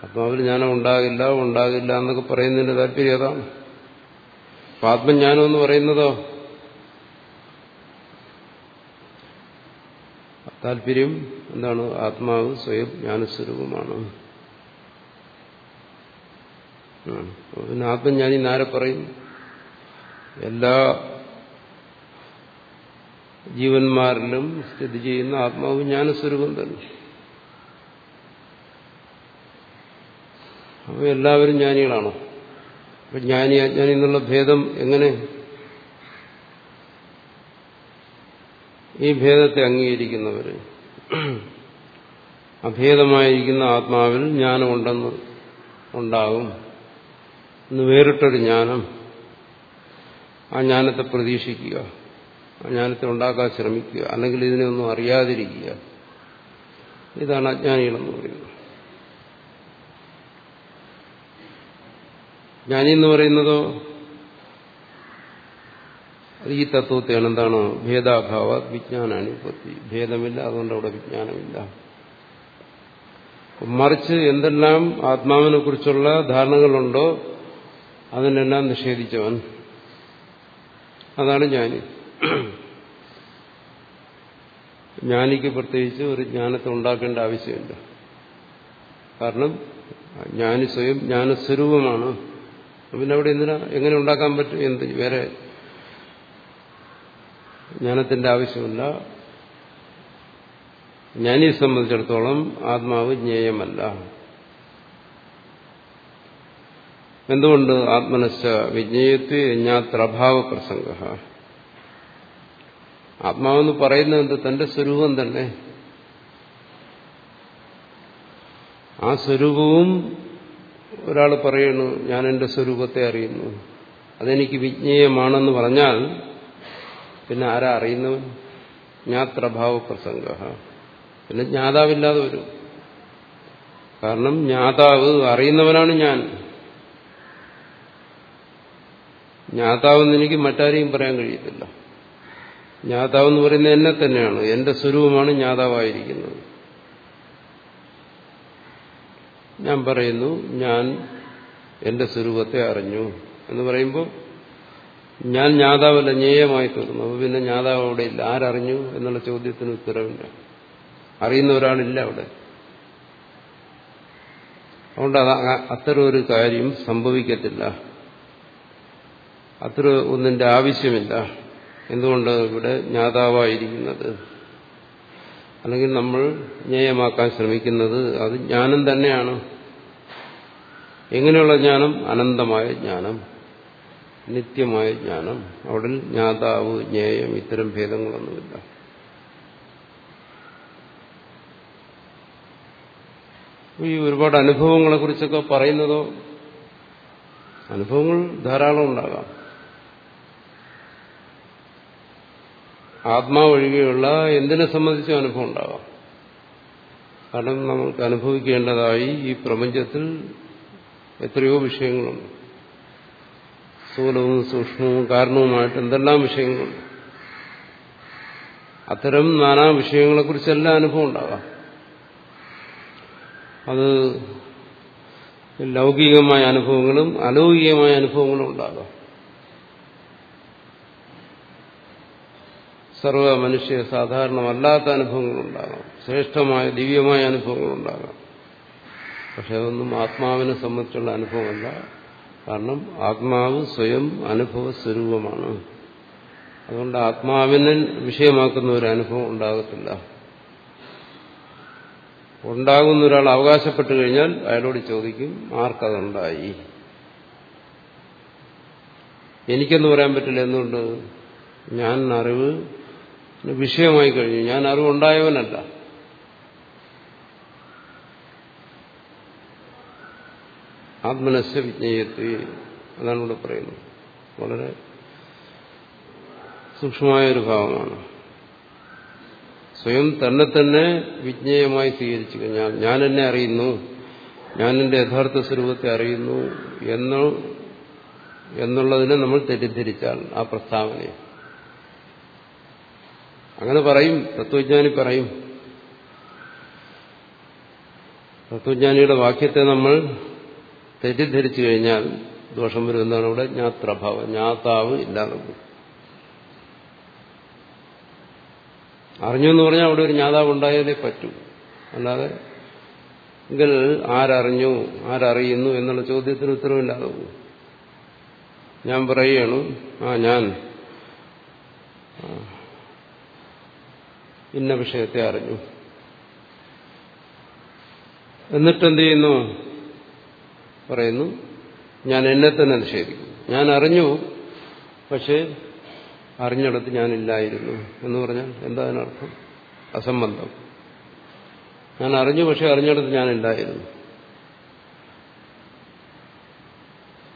ആത്മാവിൽ ജ്ഞാനം ഉണ്ടാകില്ല ഉണ്ടാകില്ല എന്നൊക്കെ പറയുന്നതിന്റെ താല്പര്യം അതാണ്. അപ്പൊ ആത്മജ്ഞാനം എന്ന് പറയുന്നതോ? താല്പര്യം എന്താണ്? ആത്മാവ് സ്വയം ജ്ഞാനസ്വരൂപമാണ്. പിന്നെ ആത്മജ്ഞാനി നാരെ പറയും. എല്ലാ ജീവന്മാരിലും സ്ഥിതി ചെയ്യുന്ന ആത്മാവ് ജ്ഞാനസ്വരൂപം തന്നെ. അപ്പൊ എല്ലാവരും ജ്ഞാനികളാണോ? അപ്പൊ ജ്ഞാനി അജ്ഞാനി എന്നുള്ള ഭേദം എങ്ങനെ? ഈ ഭേദത്തെ അംഗീകരിക്കുന്നവര് അഭേദമായിരിക്കുന്ന ആത്മാവിൽ ജ്ഞാനമുണ്ടെന്ന് ഉണ്ടാകും. എന്ന് വേറിട്ടൊരു ജ്ഞാനം ആ ജ്ഞാനത്തെ പ്രതീക്ഷിക്കുക ആ ജ്ഞാനത്തെ ഉണ്ടാക്കാൻ ശ്രമിക്കുക അല്ലെങ്കിൽ ഇതിനെ ഒന്നും അറിയാതിരിക്കുക. ഇതാണ് അജ്ഞാനികളെന്ന് പറയുന്നത്. ജ്ഞാനി എന്ന് പറയുന്നതോ? ഈ തത്വത്തെയാണ്. എന്താണ്? ഭേദാഭാവ വിജ്ഞാനാണ് വിജ്ഞാനാനുപത്തി ഭേദമില്ല അതുകൊണ്ട് അവിടെ വിജ്ഞാനമില്ല. മറിച്ച് എന്തെല്ലാം ആത്മാവിനെ കുറിച്ചുള്ള ധാരണകളുണ്ടോ അതിനെല്ലാം നിഷേധിച്ചവൻ. അതാണ് ജ്ഞാനി. ജ്ഞാനിക്ക് പ്രത്യേകിച്ച് ഒരു ജ്ഞാനത്തെ ഉണ്ടാക്കേണ്ട ആവശ്യമില്ല. കാരണം ജ്ഞാനി സ്വയം ജ്ഞാനസ്വരൂപമാണ്. പിന്നെ അവിടെ എന്തിനാ എങ്ങനെ ഉണ്ടാക്കാൻ പറ്റും? എന്ത്? വേറെ ജ്ഞാനത്തിന്റെ ആവശ്യമില്ല. ജ്ഞാനിയെ സംബന്ധിച്ചിടത്തോളം ആത്മാവ് ജ്ഞേയമല്ല. എന്തുകൊണ്ട് ആത്മനശ്ച വിജ്ഞേയത്വ യജ്ഞാത്രഭാവ പ്രസംഗ? ആത്മാവെന്ന് പറയുന്നത് തന്റെ സ്വരൂപം തന്നെ. ആ സ്വരൂപവും ഒരാൾ പറയുന്നു ഞാൻ എന്റെ സ്വരൂപത്തെ അറിയുന്നു. അതെനിക്ക് വിജ്ഞേയമാണെന്ന് പറഞ്ഞാൽ പിന്നെ ആരാ അറിയുന്നവൻ? ജ്ഞാത്രഭാവ പ്രസംഗ. പിന്നെ ജ്ഞാതാവില്ലാതെ വരും. കാരണം ജ്ഞാതാവ് അറിയുന്നവനാണ് ഞാൻ. ജ്ഞാതാവെന്ന് എനിക്ക് മറ്റാരെയും പറയാൻ കഴിയത്തില്ല. ജ്ഞാതാവെന്ന് പറയുന്നത് എന്നെ തന്നെയാണ്. എന്റെ സ്വരൂപമാണ് ജ്ഞാതാവായിരിക്കുന്നത് ഞാൻ പറയുന്നു ഞാൻ എന്റെ സ്വരൂപത്തെ അറിഞ്ഞു എന്ന് പറയുമ്പോൾ ഞാൻ ജ്ഞാതാവല്ല ജ്ഞേയമായി തീർന്നു. അപ്പോൾ പിന്നെ ജ്ഞാതാവ് അവിടെ ഇല്ല. ആരറിഞ്ഞു എന്നുള്ള ചോദ്യത്തിന് ഉത്തരവില്ല. അറിയുന്ന ഒരാളില്ല അവിടെ. അതുകൊണ്ട് അത് അത്തരം ഒരു കാര്യം സംഭവിക്കത്തില്ല. അത്ര ഒന്നിന്റെ ആവശ്യമില്ല. എന്തുകൊണ്ട് ഇവിടെ ജ്ഞാതാവായിരിക്കുന്നത്? അല്ലെങ്കിൽ നമ്മൾ ജ്ഞേയമാക്കാൻ ശ്രമിക്കുന്നത് അത് ജ്ഞാനം തന്നെയാണ്. എങ്ങനെയുള്ള ജ്ഞാനം? അനന്തമായ ജ്ഞാനം. നിത്യമായ ജ്ഞാനം. അവിടെ ജ്ഞാതാവ് ജ്ഞേയം ഇത്തരം ഭേദങ്ങളൊന്നുമില്ല. ഈ ഒരുപാട് അനുഭവങ്ങളെ കുറിച്ചൊക്കെ പറയുന്നതോ? അനുഭവങ്ങൾ ധാരാളം ഉണ്ടാകാം. ആത്മാവൊഴികെയുള്ള എന്തിനെ സംബന്ധിച്ചും അനുഭവം ഉണ്ടാവാം കാരണം നമുക്ക് അനുഭവിക്കേണ്ടതായി ഈ പ്രപഞ്ചത്തിൽ എത്രയോ വിഷയങ്ങളുണ്ട്. സ്ഥൂലവും സൂക്ഷ്മവും കാരണവുമായിട്ട് എന്തെല്ലാം വിഷയങ്ങളുണ്ട്. അത്തരം നാനാ വിഷയങ്ങളെക്കുറിച്ചെല്ലാം അനുഭവം ഉണ്ടാകാം അത് ലൗകികമായ അനുഭവങ്ങളും അലൗകികമായ അനുഭവങ്ങളും ഉണ്ടാകാം. സർവ മനുഷ്യ സാധാരണമല്ലാത്ത അനുഭവങ്ങളുണ്ടാകാം. ശ്രേഷ്ഠമായ ദിവ്യമായ അനുഭവങ്ങളുണ്ടാകാം. പക്ഷെ അതൊന്നും ആത്മാവിനെ സംബന്ധിച്ചുള്ള അനുഭവമല്ല. കാരണം ആത്മാവ് സ്വയം അനുഭവ സ്വരൂപമാണ് അതുകൊണ്ട് ആത്മാവിനെ വിഷയമാക്കുന്ന ഒരു അനുഭവം ഉണ്ടാകത്തില്ല. ഉണ്ടാകുന്ന ഒരാൾ അവകാശപ്പെട്ടു കഴിഞ്ഞാൽ അയാളോട് ചോദിക്കും ആർക്കതുണ്ടായി? എനിക്കെന്ന് പറയാൻ പറ്റില്ല. എന്തുകൊണ്ട്? ഞാൻ അറിവ് വിഷയമായി കഴിഞ്ഞു. ഞാൻ അറിവുണ്ടായവനല്ല. ആത്മനസ്യ വിജ്ഞേയത്വ അതാണ് ഇവിടെ പറയുന്നത്. വളരെ സൂക്ഷ്മമായൊരു ഭാവമാണ്. സ്വയം തന്നെ തന്നെ വിജ്ഞേയമായി സ്വീകരിച്ചു കഴിഞ്ഞാൽ ഞാൻ എന്നെ അറിയുന്നു ഞാൻ എന്റെ യഥാർത്ഥ സ്വരൂപത്തെ അറിയുന്നു എന്ന് എന്നുള്ളതിനെ നമ്മൾ തെറ്റിദ്ധരിച്ചാൽ ആ പ്രസ്താവനയെ അങ്ങനെ പറയും തത്വജ്ഞാനി പറയും. തത്വജ്ഞാനിയുടെ വാക്യത്തെ നമ്മൾ തെറ്റിദ്ധരിച്ചു കഴിഞ്ഞാൽ ദോഷം വരുന്നതാണ് ഇവിടെ ജ്ഞാത്രഭാവം. ജ്ഞാതാവ് ഇല്ലാതെ അറിഞ്ഞു എന്ന് പറഞ്ഞാൽ അവിടെ ഒരു ജ്ഞാതാവ് ഉണ്ടായാലേ പറ്റൂ. അല്ലാതെ എങ്കിൽ ആരറിഞ്ഞു ആരറിയുന്നു എന്നുള്ള ചോദ്യത്തിന് ഉത്തരവില്ലാതെ ഞാൻ പറയുകയാണ് ആ ഞാൻ ഇന്ന വിഷയത്തെ അറിഞ്ഞു. എന്നിട്ടെന്ത് ചെയ്യുന്നു പറയുന്നു ഞാൻ എന്നെ തന്നെ നിഷേധിക്കുന്നു. ഞാൻ അറിഞ്ഞു പക്ഷേ അറിഞ്ഞിടത്ത് ഞാനില്ലായിരുന്നു എന്ന് പറഞ്ഞാൽ എന്താ അതിനർത്ഥം? അസംബന്ധം. ഞാൻ അറിഞ്ഞു പക്ഷെ അറിഞ്ഞിടത്ത് ഞാനില്ലായിരുന്നു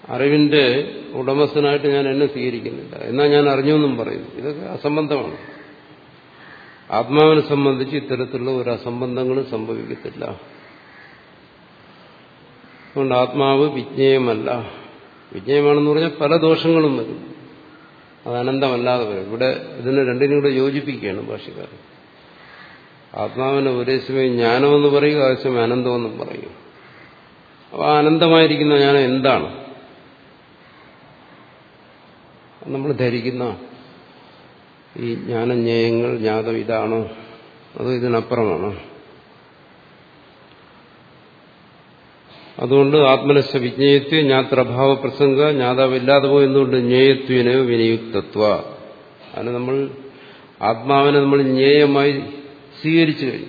അറിവിന്റെ ഉടമസ്ഥനായിട്ട് ഞാൻ എന്നെ സ്വീകരിക്കുന്നില്ല. എന്നാൽ ഞാൻ അറിഞ്ഞു എന്നും പറയുന്നു. ഇതൊക്കെ അസംബന്ധമാണ്. ആത്മാവിനെ സംബന്ധിച്ച് ഇത്തരത്തിലുള്ള ഒരു അസംബന്ധങ്ങളും സംഭവിക്കത്തില്ല. അതുകൊണ്ട് ആത്മാവ് വിജ്ഞേയമല്ല. വിജ്ഞേയമാണെന്ന് പറഞ്ഞാൽ പല ദോഷങ്ങളും വരും. അത് അനന്തമല്ലാതെ വരും. ഇവിടെ ഇതിനെ രണ്ടിനും കൂടെ യോജിപ്പിക്കുകയാണ് ഭാഷകാരൻ ആത്മാവിനെ ഒരേ സമയം ജ്ഞാനമെന്ന് പറയുക സമയം അനന്തമെന്നും പറയും. അപ്പോൾ ആ അനന്തമായിരിക്കുന്ന ജ്ഞാനം എന്താണ്? നമ്മൾ ധരിക്കുന്ന ഈ ജ്ഞാനജ്ഞേയങ്ങൾ ജ്ഞാതം ഇതാണോ. അതോ ഇതിനപ്പുറമാണ്. അതുകൊണ്ട് ആത്മനശ വിജ്ഞേയത്വ ജ്ഞാത്രഭാവ പ്രസംഗ ജ്ഞാതാവില്ലാതെ പോയെന്നുകൊണ്ട് ജ്ഞേയത്വന് വിനിയുക്തത്വ? അതിന് നമ്മൾ ആത്മാവിനെ നമ്മൾ ജ്ഞേയമായി സ്വീകരിച്ചു കഴിഞ്ഞു.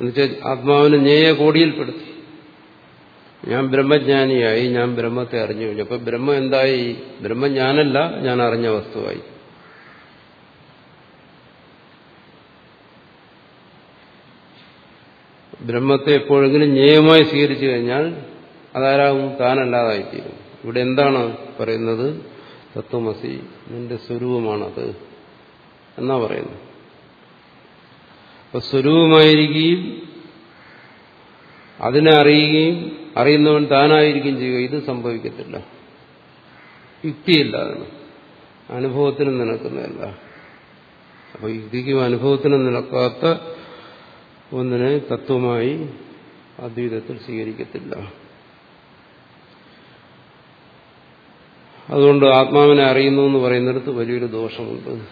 എന്നുവെച്ചാൽ ആത്മാവിനെ ജ്ഞേയ കോടിയിൽപ്പെടുത്തി. ഞാൻ ബ്രഹ്മജ്ഞാനിയായി ഞാൻ ബ്രഹ്മത്തെ അറിഞ്ഞു കഴിഞ്ഞു. അപ്പൊ ബ്രഹ്മം എന്തായി? ബ്രഹ്മം ഞാനല്ല ഞാൻ അറിഞ്ഞ വസ്തുവായി. ബ്രഹ്മത്തെ എപ്പോഴെങ്കിലും ന്യായമായി സ്വീകരിച്ചു കഴിഞ്ഞാൽ അതാരാകും? താനല്ലാതായിത്തീരും. ഇവിടെ എന്താണ് പറയുന്നത്? തത്വമസി നിന്റെ സ്വരൂപമാണത് എന്നാ പറയുന്നത്. അപ്പൊ സ്വരൂപമായിരിക്കുകയും അതിനെ അറിയുകയും അറിയുന്നവൻ താനായിരിക്കുകയും ചെയ്യുക ഇത് സംഭവിക്കത്തില്ല. യുക്തിയില്ല അതിന്. അനുഭവത്തിനും നിലക്കുന്നതല്ല അപ്പൊ യുക്തിക്കും അനുഭവത്തിനും നിലക്കാത്ത ഒന്നിനെ തത്വമായി അദ്വൈതത്തിൽ സ്വീകരിക്കത്തില്ല. അതുകൊണ്ട് ആത്മാവിനെ അറിയുന്നു എന്ന് പറയുന്നിടത്ത് വലിയൊരു ദോഷമുണ്ട്.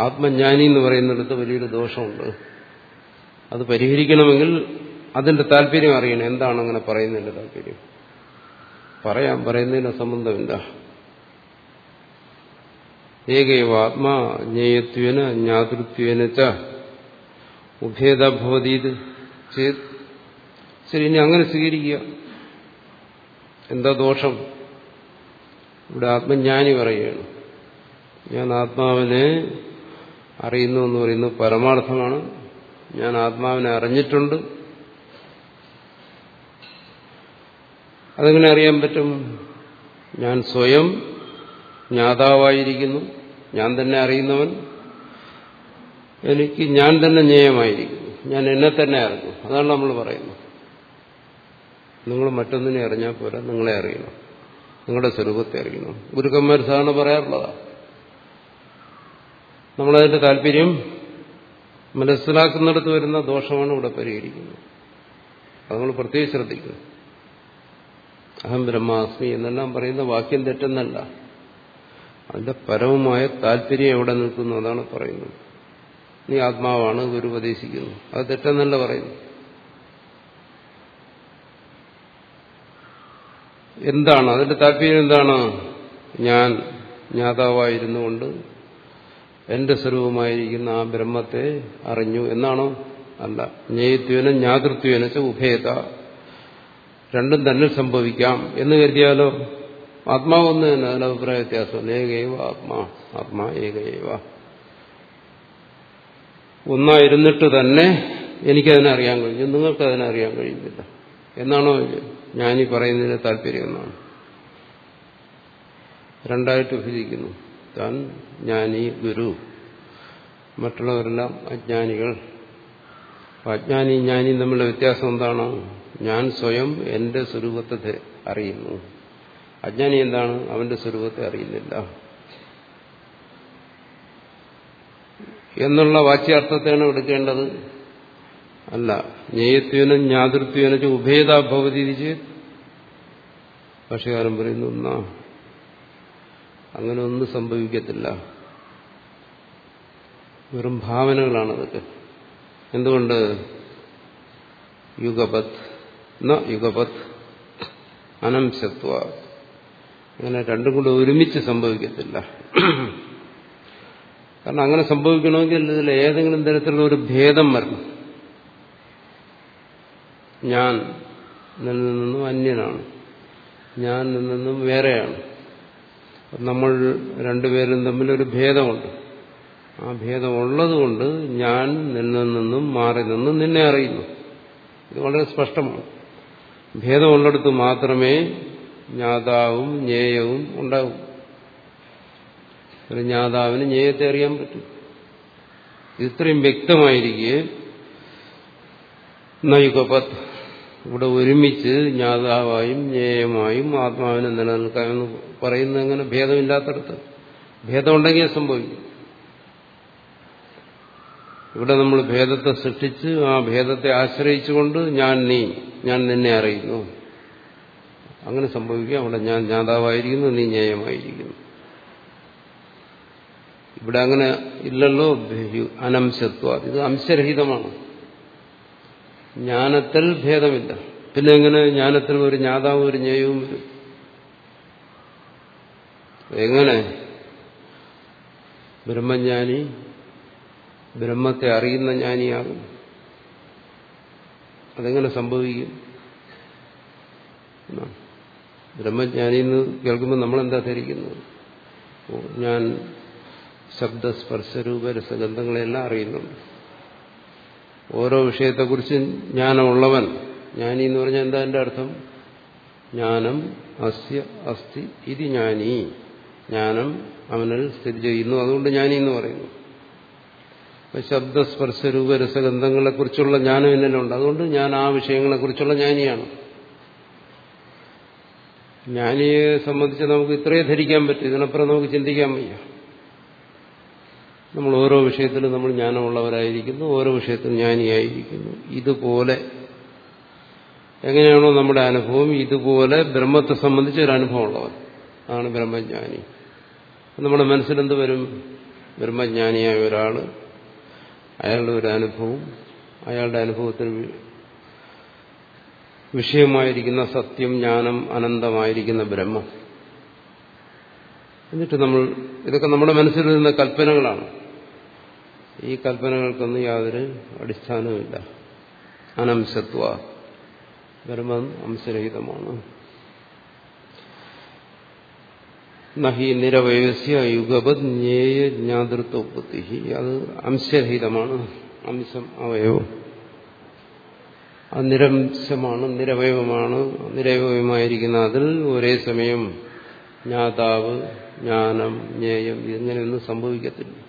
ആത്മജ്ഞാനി എന്ന് പറയുന്നിടത്ത് വലിയൊരു ദോഷമുണ്ട്. അത് പരിഹരിക്കണമെങ്കിൽ അതിന്റെ താല്പര്യം അറിയണം. എന്താണ് അങ്ങനെ പറയുന്നതിന്റെ താല്പര്യം? പറയാം. പറയുന്നതിന് സംബന്ധമില്ല. ഏകൈവ ആത്മാ ജ്ഞേയത്വേന ജ്ഞാതൃത്വേന ഉഭേദഭവതീത് ചേത് ശരി ഇനി അങ്ങനെ സ്വീകരിക്കുക. എന്താ ദോഷം? ഇവിടെ ആത്മജ്ഞാനി പറയുകയാണ്. ഞാൻ ആത്മാവിനെ അറിയുന്നു എന്ന് പറയുന്നു പരമാർത്ഥമാണ്. ഞാൻ ആത്മാവിനെ അറിഞ്ഞിട്ടുണ്ട്. അതെങ്ങനെ അറിയാൻ പറ്റും? ഞാൻ സ്വയം ജ്ഞാതാവായിരിക്കുന്നു. ഞാൻ തന്നെ അറിയുന്നവൻ. എനിക്ക് ഞാൻ തന്നെ ജ്ഞേയമായിരിക്കുന്നു ഞാൻ എന്നെ തന്നെ അറിഞ്ഞു. അതാണ് നമ്മൾ പറയുന്നത്. നിങ്ങൾ മറ്റൊന്നിനെ അറിഞ്ഞാൽ പോരാ. നിങ്ങളെ അറിയണം. നിങ്ങളുടെ സ്വരൂപത്തെ അറിയണം. ഗുരുക്കന്മാർ സാധാരണ പറയാറുള്ളതാ. നമ്മളതിന്റെ താല്പര്യം മനസ്സിലാക്കുന്നിടത്ത് വരുന്ന ദോഷമാണ് ഇവിടെ പരിഹരിക്കുന്നത്. അത് നമ്മൾ പ്രത്യേകം ശ്രദ്ധിക്കണം. അഹം ബ്രഹ്മാസ്മി എന്നെല്ലാം പറയുന്ന വാക്യം തെറ്റെന്നല്ല. അതിന്റെ പരമമായ താല്പര്യം എവിടെ നിൽക്കുന്നു അതാണ് പറയുന്നത്. നീ ആത്മാവാണ് ഗുരു ഉപദേശിക്കുന്നു. അത് തെറ്റെന്നല്ല പറയുന്നു. എന്താണ്? അതിന്റെ താല്പര്യം എന്താണ്? ഞാൻ ജ്ഞാതാവായിരുന്നു കൊണ്ട് എന്റെ സ്വരൂപമായിരിക്കുന്ന ആ ബ്രഹ്മത്തെ അറിഞ്ഞു എന്നാണോ? അല്ല. ജ്ഞേയത്വേന ജ്ഞാതൃത്വേന ച ഉഭയത രണ്ടും തന്നെ സംഭവിക്കാം എന്ന് കരുതിയാലോ? ആത്മാവ് ഒന്ന് തന്നെ അതിന് അഭിപ്രായ വ്യത്യാസം. ഏകൈവ ആത്മാ. ആത്മാ ഏകൈവ. ഒന്നായിരുന്നിട്ട് തന്നെ എനിക്കതിനെ അറിയാൻ കഴിഞ്ഞു. നിങ്ങൾക്ക് അതിനെ അറിയാൻ കഴിയുന്നില്ല എന്നാണോ ഞാനീ പറയുന്നതിന് താല്പര്യം എന്നാണ്. രണ്ടായിട്ട് വിഭജിക്കുന്നു. താൻ ജ്ഞാനി ഗുരു. മറ്റുള്ളവരെല്ലാം അജ്ഞാനികൾ. അജ്ഞാനി ജ്ഞാനിയും തമ്മിലുള്ള വ്യത്യാസം എന്താണ്? ഞാൻ സ്വയം എന്റെ സ്വരൂപത്തെ അറിയുന്നു. അജ്ഞാനി എന്താണ്? അവന്റെ സ്വരൂപത്തെ അറിയുന്നില്ല. എന്നുള്ള വാച്യാർത്ഥത്തെയാണ് എടുക്കേണ്ടത്. അല്ല ജ്ഞേയത്വനും ജ്ഞാതൃത്വനും ഉഭേദാഭവതി ഭാഷകാരൻ പറയുന്നു എന്നാ അങ്ങനെ ഒന്നും സംഭവിക്കത്തില്ല. വെറും ഭാവനകളാണതൊക്കെ എന്തുകൊണ്ട്? യുഗപത് ന യുഗപത് അനംശത്വ അങ്ങനെ രണ്ടും കൂടെ ഒരുമിച്ച് സംഭവിക്കത്തില്ല. കാരണം അങ്ങനെ സംഭവിക്കണമെങ്കിൽ ഇതിൽ ഏതെങ്കിലും തരത്തിലുള്ള ഒരു ഭേദം വരണം. ഞാൻ നിന്നും അന്യനാണ്. ഞാൻ നിന്നും വേറെയാണ്. നമ്മൾ രണ്ടുപേരും തമ്മിലൊരു ഭേദമുണ്ട്. ആ ഭേദം ഉള്ളതുകൊണ്ട് ഞാൻ നിന്നിൽ നിന്നും മാറി നിന്നും നിന്നെ അറിയുന്നു. ഇത് വളരെ സ്പഷ്ടമാണ്. ഭേദമുള്ളിടത്ത് മാത്രമേ ജ്ഞാതാവും ജ്ഞേയവും ഉണ്ടാവും. ഒരു ജ്ഞാതാവിന് ജ്ഞേയത്തെ അറിയാൻ പറ്റും. ഇത്രയും വ്യക്തമായിരിക്കെ നയുഗപത് ഇവിടെ ഒരുമിച്ച് ജ്ഞാതാവായും ജ്ഞേയമായും ആത്മാവിനെ നിലനിൽക്കാമെന്ന് പറയുന്നത് എങ്ങനെ ഭേദമില്ലാത്തടത്ത്. ഭേദമുണ്ടെങ്കിൽ സംഭവിക്കും. ഇവിടെ നമ്മൾ ഭേദത്തെ സൃഷ്ടിച്ച് ആ ഭേദത്തെ ആശ്രയിച്ചുകൊണ്ട് ഞാൻ നീ ഞാൻ നിന്നെ അറിയുന്നു. അങ്ങനെ സംഭവിക്കുക അവിടെ ഞാൻ ജ്ഞാതാവായിരിക്കുന്നു നീ ജ്ഞേയമായിരിക്കുന്നു ഇവിടെ അങ്ങനെ ഇല്ലല്ലോ അനംശത്വ ഇത് അംശരഹിതമാണ്. ജ്ഞാനത്തിൽ ഭേദമില്ല. പിന്നെ എങ്ങനെ? ജ്ഞാനത്തിൽ ഒരു ജ്ഞാതാവും ഒരു ജ്ഞേയവും വരും. എങ്ങനെ? ബ്രഹ്മജ്ഞാനി ബ്രഹ്മത്തെ അറിയുന്ന ജ്ഞാനിയാകും. അതെങ്ങനെ സംഭവിക്കും? ബ്രഹ്മജ്ഞാനി എന്ന് കേൾക്കുമ്പോൾ നമ്മളെന്താ ധരിക്കുന്നത്? ഞാൻ ശബ്ദസ്പർശരൂപ രസഗന്ധങ്ങളെല്ലാം അറിയുന്നുണ്ട്. ഓരോ വിഷയത്തെക്കുറിച്ച് ജ്ഞാനമുള്ളവൻ ജ്ഞാനി എന്ന് പറഞ്ഞാൽ എന്താ എന്റെ അർത്ഥം? ജ്ഞാനം അസ്യ അസ്ഥി ഇത് ജ്ഞാനി. ജ്ഞാനം അവനിൽ സ്ഥിതി ചെയ്യുന്നു അതുകൊണ്ട് ജ്ഞാനി എന്ന് പറയുന്നു. ശബ്ദസ്പർശരൂപ രസഗന്ധങ്ങളെക്കുറിച്ചുള്ള ജ്ഞാനം എന്നിലുണ്ട് അതുകൊണ്ട് ഞാൻ ആ വിഷയങ്ങളെക്കുറിച്ചുള്ള ജ്ഞാനിയാണ്. ജ്ഞാനിയെ സംബന്ധിച്ച് നമുക്ക് ഇത്രയേ ധരിക്കാൻ പറ്റും. ഇതിനപ്പുറം നമുക്ക് ചിന്തിക്കാൻ വയ്യ. നമ്മൾ ഓരോ വിഷയത്തിലും നമ്മൾ ജ്ഞാനമുള്ളവരായിരിക്കുന്നു ഓരോ വിഷയത്തിലും ജ്ഞാനിയായിരിക്കുന്നു. ഇതുപോലെ എങ്ങനെയാണോ നമ്മുടെ അനുഭവം ഇതുപോലെ ബ്രഹ്മത്തെ സംബന്ധിച്ച് ഒരു അനുഭവമുള്ളവൻ. അതാണ് ബ്രഹ്മജ്ഞാനി. നമ്മുടെ മനസ്സിലെന്ത് വരും? ബ്രഹ്മജ്ഞാനിയായ ഒരാൾ അയാളുടെ ഒരു അനുഭവം അയാളുടെ അനുഭവത്തിന് വിഷയമായിരിക്കുന്ന സത്യം ജ്ഞാനം അനന്തമായിരിക്കുന്ന ബ്രഹ്മം. എന്നിട്ട് നമ്മൾ ഇതൊക്കെ നമ്മുടെ മനസ്സിൽ നിന്ന് കൽപ്പനകളാണ്. ഈ കൽപ്പനകൾക്കൊന്നും യാതൊരു അടിസ്ഥാനവുമില്ല. അനംശത്വ ബ്രഹ്മം അംശരഹിതമാണ്. നഹി നിരവയസ്യ യുഗപത് ജ്ഞേയ ജ്ഞാതൃത്വപത്തി അത് അംശരഹിതമാണ്. അംശം അവയവം. അത് നിരംശമാണ് നിരവയവമാണ്. നിരവയവമായിരിക്കുന്ന അതിൽ ഒരേ സമയം ജ്ഞാതാവ് ജ്ഞാനം ജ്ഞേയം ഇങ്ങനെയൊന്നും സംഭവിക്കത്തില്ല.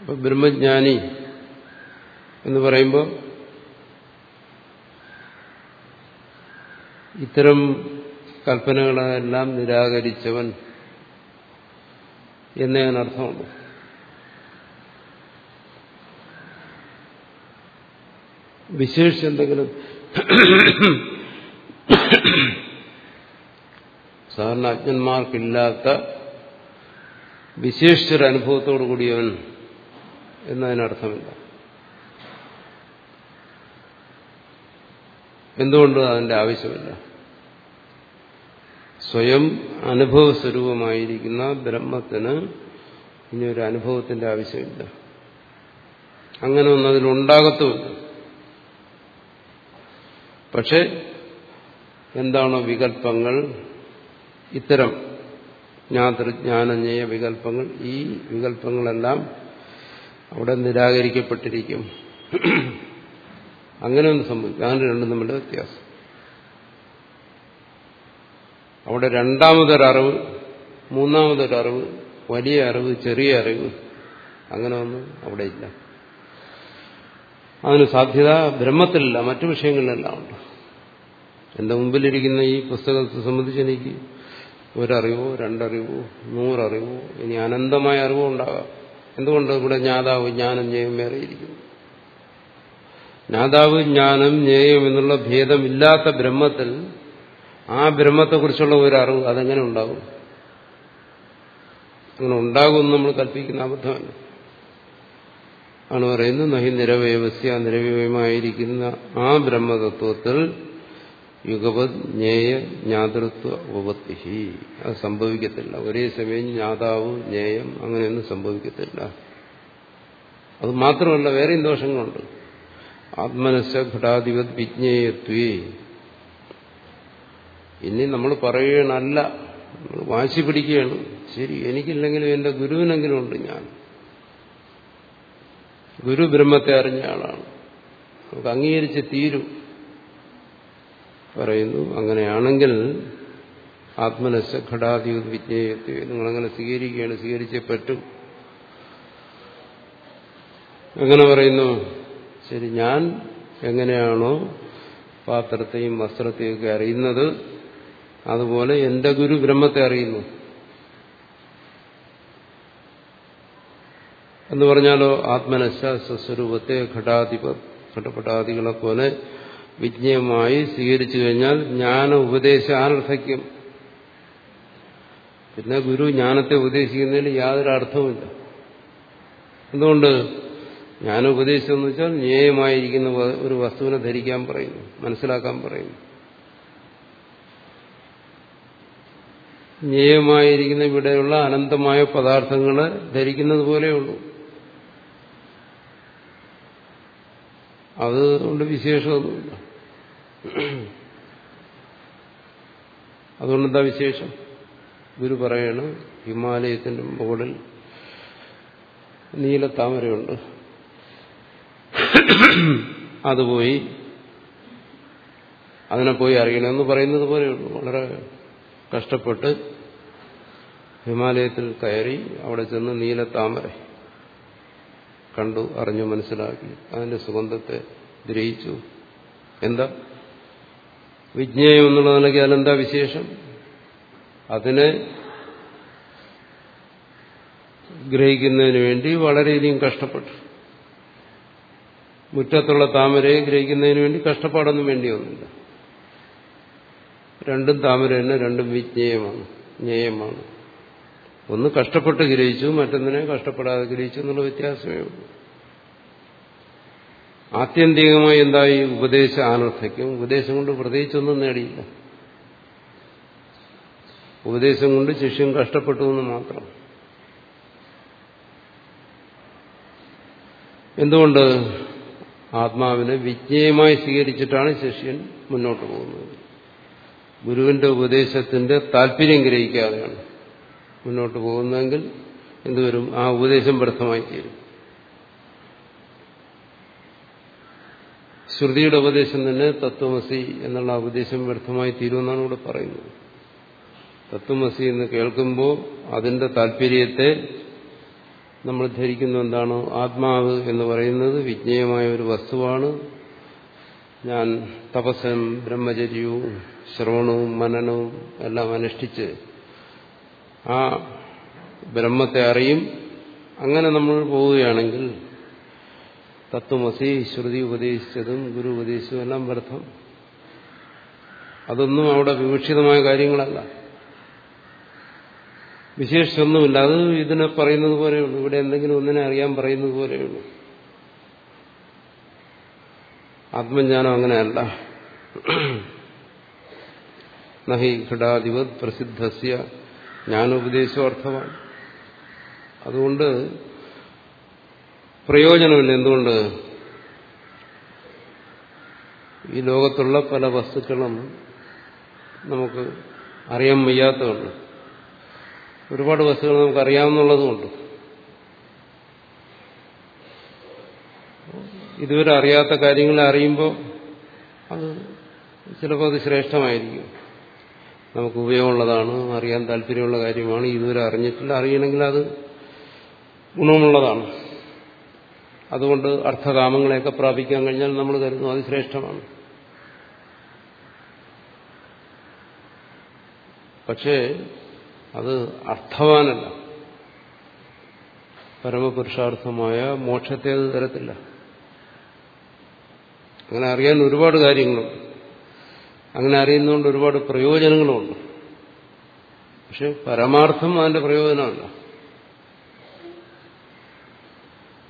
ബ്രഹ്മജ്ഞാനി എന്ന് പറയുമ്പോൾ ഇത്തരം കൽപ്പനകളെല്ലാം നിരാകരിച്ചവൻ എന്നേ അതിനർത്ഥമുള്ളൂ. വിശേഷിച്ച് എന്തെങ്കിലും സാധാരണ അജ്ഞന്മാർക്കില്ലാത്ത വിശേഷിച്ചൊരനുഭവത്തോടു കൂടിയവൻ എന്നതിനർത്ഥമില്ല. എന്തുകൊണ്ട് അതിന്റെ ആവശ്യമില്ല? സ്വയം അനുഭവ സ്വരൂപമായിരിക്കുന്ന ബ്രഹ്മത്തിന് ഇനി ഒരു അനുഭവത്തിന്റെ ആവശ്യമില്ല. അങ്ങനെ ഒന്നും അതിലുണ്ടാകത്തുമില്ല പക്ഷെ എന്താണോ വികല്പങ്ങൾ ഇത്തരം ജ്ഞാതൃജ്ഞാനജ്ഞേയ വികല്പങ്ങൾ ഈ വികല്പങ്ങളെല്ലാം അവിടെ നിരാകരിക്കപ്പെട്ടിരിക്കും. അങ്ങനെ ഒന്നും സംഭവിക്കും അങ്ങനെ രണ്ടും തമ്മിലുള്ള വ്യത്യാസം. അവിടെ രണ്ടാമതൊരറിവ് മൂന്നാമതൊരറിവ് വലിയ അറിവ് ചെറിയ അറിവ് അങ്ങനെ ഒന്നും അവിടെ ഇല്ല. അതിന് സാധ്യത ബ്രഹ്മത്തിലില്ല മറ്റു വിഷയങ്ങളിലെല്ലാം ഉണ്ട്. എന്റെ മുമ്പിലിരിക്കുന്ന ഈ പുസ്തകത്തെ സംബന്ധിച്ച് എനിക്ക് ഒരറിവോ രണ്ടറിവോ നൂററിവോ ഇനി അനന്തമായ അറിവോ ഉണ്ടാകാം. എന്തുകൊണ്ട് ഇവിടെ ജ്ഞാതാവ് ജ്ഞാനം ജ്ഞേയം വേറെയിരിക്കുന്നു ജ്ഞാതാവ് ജ്ഞാനം ജ്ഞേയം എന്നുള്ള ഭേദമില്ലാത്ത ബ്രഹ്മത്തിൽ ആ ബ്രഹ്മത്തെക്കുറിച്ചുള്ള ഒരു അറിവ് അതെങ്ങനെ ഉണ്ടാകും? അങ്ങനെ ഉണ്ടാകുമെന്ന് നമ്മൾ കൽപ്പിക്കുന്ന അബദ്ധമല്ല. ആണ് പറയുന്നത് നഹി നിരവയവസ്യ നിരവയവമായിരിക്കുന്ന ആ ബ്രഹ്മതത്വത്തിൽ യുഗപത് ജ്ഞേയ ജ്ഞാതൃത്വ ഉപപത്തി അത് സംഭവിക്കത്തില്ല. ഒരേ സമയം ജ്ഞാതാവ് ജ്ഞേയം അങ്ങനെയൊന്നും സംഭവിക്കത്തില്ല. അത് മാത്രമല്ല വേറെയും ദോഷങ്ങളുണ്ട്. ആത്മനസ് ഘടാധിപത് വിജ്ഞേയത്വേ. ഇനി നമ്മൾ പറയുകയാണല്ല വാശി പിടിക്കുകയാണ്. ശരി എനിക്കില്ലെങ്കിലും എന്റെ ഗുരുവിനെങ്കിലും ഉണ്ട് ഞാൻ. ഗുരു ബ്രഹ്മത്തെ അറിഞ്ഞ ആളാണ്. നമുക്ക് അംഗീകരിച്ച് തീരും. പറയുന്നു. അങ്ങനെയാണെങ്കിൽ ആത്മനശ ഘടാതി വിജ്ഞേയത്തെ. നിങ്ങളങ്ങനെ സ്വീകരിക്കുകയാണ് സ്വീകരിച്ചേ പറ്റും. എങ്ങനെ പറയുന്നു ശരി ഞാൻ എങ്ങനെയാണോ പാത്രത്തെയും വസ്ത്രത്തെയും ഒക്കെ അറിയുന്നത് അതുപോലെ എന്റെ ഗുരു ബ്രഹ്മത്തെ അറിയുന്നു. എന്ന് പറഞ്ഞാലോ ആത്മനശ സ്വസ്വരൂപത്തെ ഘടാധിപ ഘടപടാദികളെ പോലെ വിജ്ഞയമായി സ്വീകരിച്ചു കഴിഞ്ഞാൽ ജ്ഞാന ഉപദേശ അനർത്ഥയ്ക്കും പിന്നെ ഗുരു ജ്ഞാനത്തെ ഉപദേശിക്കുന്നതിൽ യാതൊരു അർത്ഥവുമില്ല. എന്തുകൊണ്ട്? ഞാൻ എന്ന് വെച്ചാൽ ന്യായമായിരിക്കുന്ന ഒരു വസ്തുവിനെ ധരിക്കാൻ പറയുന്നു മനസ്സിലാക്കാൻ പറയുന്നു. ജ്ഞേയമായിരിക്കുന്ന ഇവിടെയുള്ള അനന്തമായ പദാർത്ഥങ്ങളെ ധരിക്കുന്നത് പോലെയുള്ളൂ അതുകൊണ്ട് വിശേഷമൊന്നുമില്ല. അതുകൊണ്ടെന്താ വിശേഷം? ഗുരു പറയാണ് ഹിമാലയത്തിന്റെ മുകളിൽ നീലത്താമരയുണ്ട് അത് പോയി അതിനെ പോയി അറിയണമെന്ന് പറയുന്നത് പോലെയുള്ളൂ വളരെ കഷ്ടപ്പെട്ട് ഹിമാലയത്തിൽ കയറി അവിടെ ചെന്ന് നീല താമര കണ്ടു അറിഞ്ഞു മനസ്സിലാക്കി. അതിന്റെ സുഗന്ധത്തെ ഗ്രഹിച്ചു. എന്താ? വിജ്ഞേയം എന്നുള്ള നിലയ്ക്ക് അതിനെന്താ വിശേഷം? അതിനെ ഗ്രഹിക്കുന്നതിന് വേണ്ടി വളരെയധികം കഷ്ടപ്പെട്ടു. മുറ്റത്തുള്ള താമരയെ ഗ്രഹിക്കുന്നതിന് വേണ്ടി കഷ്ടപ്പാടൊന്നും വേണ്ടി വന്നില്ല. രണ്ടും താമര തന്നെ രണ്ടും വിജ്ഞേയമാണ് ജ്ഞേയമാണ്. ഒന്ന് കഷ്ടപ്പെട്ട് ഗ്രഹിച്ചു മറ്റൊന്നിനെ കഷ്ടപ്പെടാതെ ഗ്രഹിച്ചു എന്നുള്ള വ്യത്യാസമേ ഉള്ളൂ. ആത്യന്തികമായി എന്തായി? ഉപദേശ അനർത്ഥയ്ക്കും ഉപദേശം കൊണ്ട് പ്രത്യേകിച്ചൊന്നും നേടിയില്ല. ഉപദേശം കൊണ്ട് ശിഷ്യൻ കഷ്ടപ്പെട്ടു എന്ന് മാത്രം. എന്തുകൊണ്ട് ആത്മാവിനെ വിജ്ഞേയമായി സ്വീകരിച്ചിട്ടാണ് ശിഷ്യൻ മുന്നോട്ട് പോകുന്നത്? ഗുരുവിന്റെ ഉപദേശത്തിന്റെ താല്പര്യം ഗ്രഹിക്കാതെയാണ് മുന്നോട്ട് പോകുന്നതെങ്കിൽ എന്തുവരും ആ ഉപദേശം വ്യർത്ഥമായി തീരും ശ്രുതിയുടെ ഉപദേശം തന്നെ തത്വമസി എന്നുള്ള ഉപദേശം വ്യർത്ഥമായി തീരുമെന്നാണ് ഇവിടെ പറയുന്നത്. തത്വമസി എന്ന് കേൾക്കുമ്പോൾ അതിന്റെ താല്പര്യത്തെ നമ്മൾ ധരിക്കുന്ന എന്താണ് ആത്മാവ് എന്ന് പറയുന്നത് വിജ്ഞേയമായ ഒരു വസ്തുവാണ്. ഞാൻ തപസ്സും ബ്രഹ്മചര്യവും ശ്രവണവും മനനവും എല്ലാം അനുഷ്ഠിച്ച് ആ ബ്രഹ്മത്തെ അറിയും. അങ്ങനെ നമ്മൾ പോവുകയാണെങ്കിൽ തത്വമസി ശ്രുതി ഉപദേശിച്ചതും ഗുരു ഉപദേശിച്ചതും എല്ലാം വ്യർത്ഥം. അതൊന്നും അവിടെ വിവക്ഷിതമായ കാര്യങ്ങളല്ല. വിശേഷിച്ചൊന്നുമില്ല. അത് ഇതിനെ പറയുന്നത് പോലെയുള്ളൂ ഇവിടെ എന്തെങ്കിലും ഒന്നിനെ അറിയാൻ പറയുന്നത് പോലെയുള്ളൂ ആത്മജ്ഞാനം അങ്ങനെയല്ല. നഹി ഘടാധിപത് പ്രസിദ്ധസ്യ ജ്ഞാനോപദേശാർത്ഥമാണ് അതുകൊണ്ട് പ്രയോജനമില്ല. എന്തുകൊണ്ട്? ഈ ലോകത്തുള്ള പല വസ്തുക്കളും നമുക്ക് അറിയാൻ വയ്യാത്തതുണ്ട്. ഒരുപാട് വസ്തുക്കൾ നമുക്ക് അറിയാവുന്നതുകൊണ്ട് ഇതുവരെ അറിയാത്ത കാര്യങ്ങളെ അറിയുമ്പോൾ അത് ചിലപ്പോൾ അത് ശ്രേഷ്ഠമായിരിക്കും. നമുക്ക് ഉപയോഗമുള്ളതാണ് അറിയാൻ താല്പര്യമുള്ള കാര്യമാണ്. ഇതുവരെ അറിഞ്ഞിട്ടില്ല. അറിയണമെങ്കിൽ അത് ഗുണമുള്ളതാണ്. അതുകൊണ്ട് അർത്ഥകാമങ്ങളെയൊക്കെ പ്രാപിക്കാൻ കഴിഞ്ഞാൽ നമ്മൾ കരുതുന്നു അത് ശ്രേഷ്ഠമാണ്. പക്ഷേ അത് അർത്ഥവാനല്ല. പരമപുരുഷാർത്ഥമായ മോക്ഷത്തെ അത് തരത്തില്ല. അങ്ങനെ അറിയാൻ ഒരുപാട് കാര്യങ്ങളുണ്ട് അങ്ങനെ അറിയുന്നതുകൊണ്ട് ഒരുപാട് പ്രയോജനങ്ങളുമുണ്ട്. പക്ഷെ പരമാർത്ഥം അതിന്റെ പ്രയോജനമല്ല.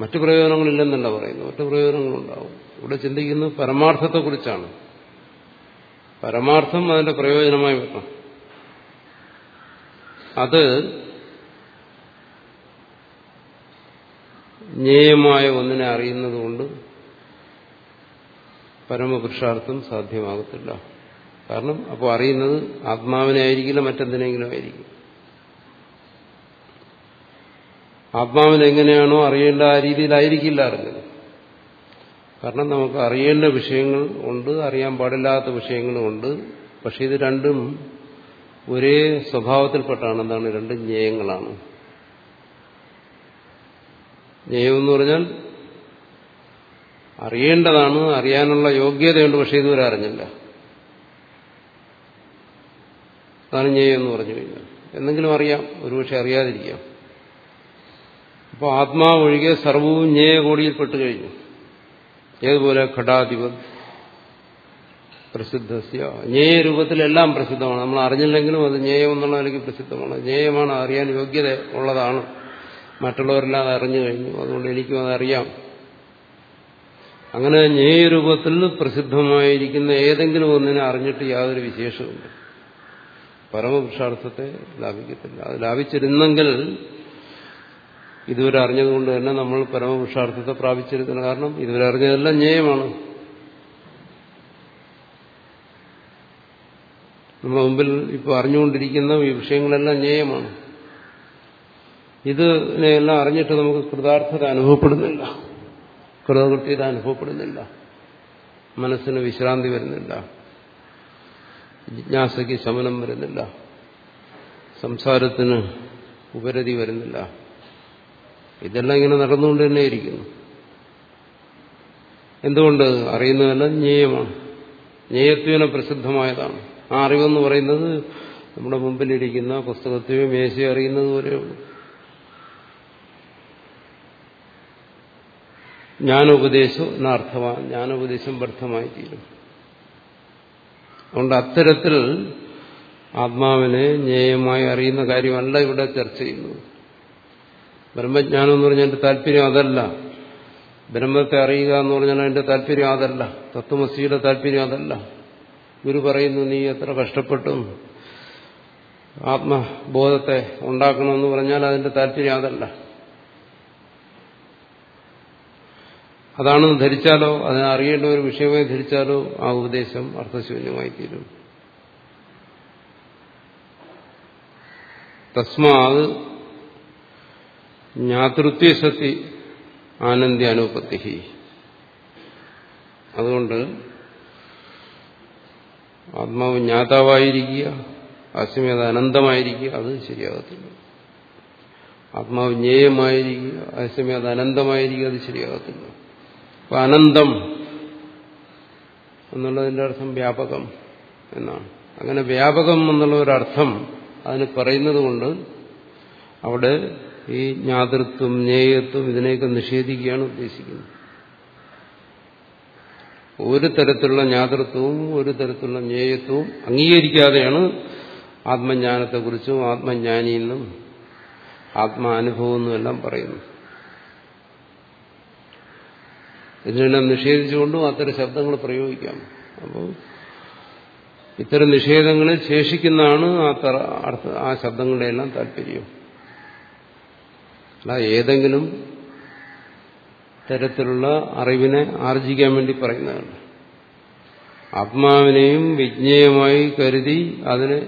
മറ്റു പ്രയോജനങ്ങളില്ലെന്നല്ല പറയുന്നത്. മറ്റു പ്രയോജനങ്ങളുണ്ടാവും. ഇവിടെ ചിന്തിക്കുന്നത് പരമാർത്ഥത്തെക്കുറിച്ചാണ്. പരമാർത്ഥം അതിന്റെ പ്രയോജനമായി വരണം. അത് ജ്ഞേയമായ ഒന്നിനെ അറിയുന്നതുകൊണ്ട് പരമപുരുഷാർത്ഥം സാധ്യമാകത്തില്ല. കാരണം അപ്പോൾ അറിയുന്നത് ആത്മാവിനെ ആയിരിക്കില്ല മറ്റെന്തിനെങ്കിലും ആയിരിക്കും. ആത്മാവിനെങ്ങനെയാണോ അറിയേണ്ട ആ രീതിയിലായിരിക്കില്ല അറിഞ്ഞത്. കാരണം നമുക്ക് അറിയേണ്ട വിഷയങ്ങൾ ഉണ്ട് അറിയാൻ പാടില്ലാത്ത വിഷയങ്ങളും ഉണ്ട്. പക്ഷെ ഇത് രണ്ടും ഒരേ സ്വഭാവത്തിൽപ്പെട്ടാണ് എന്താണ് രണ്ട് ജ്ഞേയങ്ങളാണ് ജ്ഞേയം എന്ന് പറഞ്ഞാൽ അറിയേണ്ടതാണ് അറിയാനുള്ള യോഗ്യതയുണ്ട് പക്ഷെ ഇതുവരെ അറിഞ്ഞില്ല. അതാണ് ജ്ഞേയം എന്ന് പറഞ്ഞു കഴിഞ്ഞാൽ. എന്തെങ്കിലും അറിയാം ഒരുപക്ഷെ അറിയാതിരിക്കാം. അപ്പോൾ ആത്മാവ് ഒഴികെ കോടിയിൽ പെട്ട് കഴിഞ്ഞു. ഏതുപോലെ? ഘടാധിപത് പ്രസിദ്ധസ്യ. രൂപത്തിലെല്ലാം പ്രസിദ്ധമാണ്. നമ്മൾ അറിഞ്ഞില്ലെങ്കിലും അത് ജ്ഞേയം എന്നുള്ള നിലയ്ക്ക് പ്രസിദ്ധമാണ്. ജ്ഞേയമാണ് അറിയാൻ യോഗ്യത ഉള്ളതാണ്. മറ്റുള്ളവരെല്ലാം അത് അറിഞ്ഞു കഴിഞ്ഞു. അതുകൊണ്ട് എനിക്കും അതറിയാം അങ്ങനെ ജ്ഞേയരൂപത്തിൽ പ്രസിദ്ധമായിരിക്കുന്ന ഏതെങ്കിലും ഒന്നിനെ അറിഞ്ഞിട്ട് യാതൊരു വിശേഷവുമില്ല. പരമപുരുഷാർത്ഥത്തെ ലാഭിക്കത്തില്ല. അത് ലാഭിച്ചിരുന്നെങ്കിൽ ഇതുവരെ അറിഞ്ഞതുകൊണ്ട് തന്നെ നമ്മൾ പരമപുരുഷാർത്ഥത്തെ പ്രാപിച്ചിരുന്നില്ല. കാരണം ഇതുവരെ അറിഞ്ഞതെല്ലാം ജ്ഞേയമാണ്. നമ്മുടെ മുമ്പിൽ ഇപ്പോൾ അറിഞ്ഞുകൊണ്ടിരിക്കുന്ന ഈ വിഷയങ്ങളെല്ലാം ജ്ഞേയമാണ്. ഇതിനെയെല്ലാം അറിഞ്ഞിട്ട് നമുക്ക് കൃതാർത്ഥത അനുഭവപ്പെടുന്നില്ല. കൃതകൃത്യത അനുഭവപ്പെടുന്നില്ല. മനസ്സിന് വിശ്രാന്തി വരുന്നില്ല. ജിജ്ഞാസയ്ക്ക് ശമനം വരുന്നില്ല. സംസാരത്തിന് ഉപരതി വരുന്നില്ല. ഇതെല്ലാം ഇങ്ങനെ നടന്നുകൊണ്ട് തന്നെ ഇരിക്കുന്നു. എന്തുകൊണ്ട്? അറിയുന്നതെല്ലാം ജ്ഞേയമാണ്. ജ്ഞേയത്വേന പ്രസിദ്ധമായതാണ്. ആ അറിവെന്ന് പറയുന്നത് നമ്മുടെ മുമ്പിലിരിക്കുന്ന പുസ്തകത്തെയോ മേശയോ അറിയുന്നത് പോലെയുള്ളൂ ജ്ഞാനോപദേശം എന്നർത്ഥമാണ് ജ്ഞാനോപദേശം വ്യർത്ഥമായി തീരും അതുകൊണ്ട് അത്തരത്തിൽ ആത്മാവിനെ ജ്ഞേയമായി അറിയുന്ന കാര്യമല്ല ഇവിടെ ചർച്ച ചെയ്യുന്നത്. ബ്രഹ്മജ്ഞാനം എന്ന് പറഞ്ഞാൽ എന്റെ താല്പര്യം അതല്ല. ബ്രഹ്മത്തെ അറിയുക എന്ന് പറഞ്ഞാൽ എന്റെ താല്പര്യം അതല്ല. തത്വമസിയുടെ താല്പര്യം അതല്ല. ഗുരു പറയുന്നു നീ എത്ര കഷ്ടപ്പെട്ടും ആത്മബോധത്തെ ഉണ്ടാക്കണമെന്ന് പറഞ്ഞാൽ അതിന്റെ താല്പര്യം അതല്ല. അതാണെന്ന് ധരിച്ചാലോ അതിനെ അറിയേണ്ട ഒരു വിഷയമായി ധരിച്ചാലോ ആ ഉപദേശം അർത്ഥശൂന്യമായി തീരും. തസ്മാത് ജ്ഞാതൃത്വസത്തി ആനന്ദി അനുപത്തി അതുകൊണ്ട് ആത്മാവ് ജ്ഞാതാവായിരിക്കുക അത് അനന്തമായിരിക്കുക അത് ശരിയാകത്തില്ല. ആത്മാവ് ജ്ഞേയമായിരിക്കുക അത് അനന്തമായിരിക്കുക അത് ശരിയാകത്തില്ല. അപ്പൊ അനന്തം എന്നുള്ളതിന്റെ അർത്ഥം വ്യാപകം എന്നാണ്. അങ്ങനെ വ്യാപകം എന്നുള്ള ഒരർത്ഥം അതിന് പറയുന്നത് കൊണ്ട് അവിടെ ഈ ജ്ഞാതൃത്വം ജ്ഞേയത്വം ഇതിനെയൊക്കെ നിഷേധിക്കുകയാണ് ഉദ്ദേശിക്കുന്നത്. ഒരു തരത്തിലുള്ള ജ്ഞാതൃത്വവും ഒരു തരത്തിലുള്ള ജ്ഞേയത്വവും അംഗീകരിക്കാതെയാണ് ആത്മജ്ഞാനത്തെക്കുറിച്ചും ആത്മജ്ഞാനിയെന്നും ആത്മാനുഭവം എന്നും എല്ലാം പറയുന്നു ഇതിനെല്ലാം നിഷേധിച്ചുകൊണ്ടും അത്തരം ശബ്ദങ്ങൾ പ്രയോഗിക്കാം. അപ്പോൾ ഇത്തരം നിഷേധങ്ങളിൽ ശേഷിക്കുന്നതാണ് ആ തറ ആ ശബ്ദങ്ങളുടെ എല്ലാം താല്പര്യം. അല്ല ഏതെങ്കിലും തരത്തിലുള്ള അറിവിനെ ആർജിക്കാൻ വേണ്ടി പറയുന്നതല്ല ആത്മാവിനെയും വിജ്ഞേയമായി കരുതി അതിനെ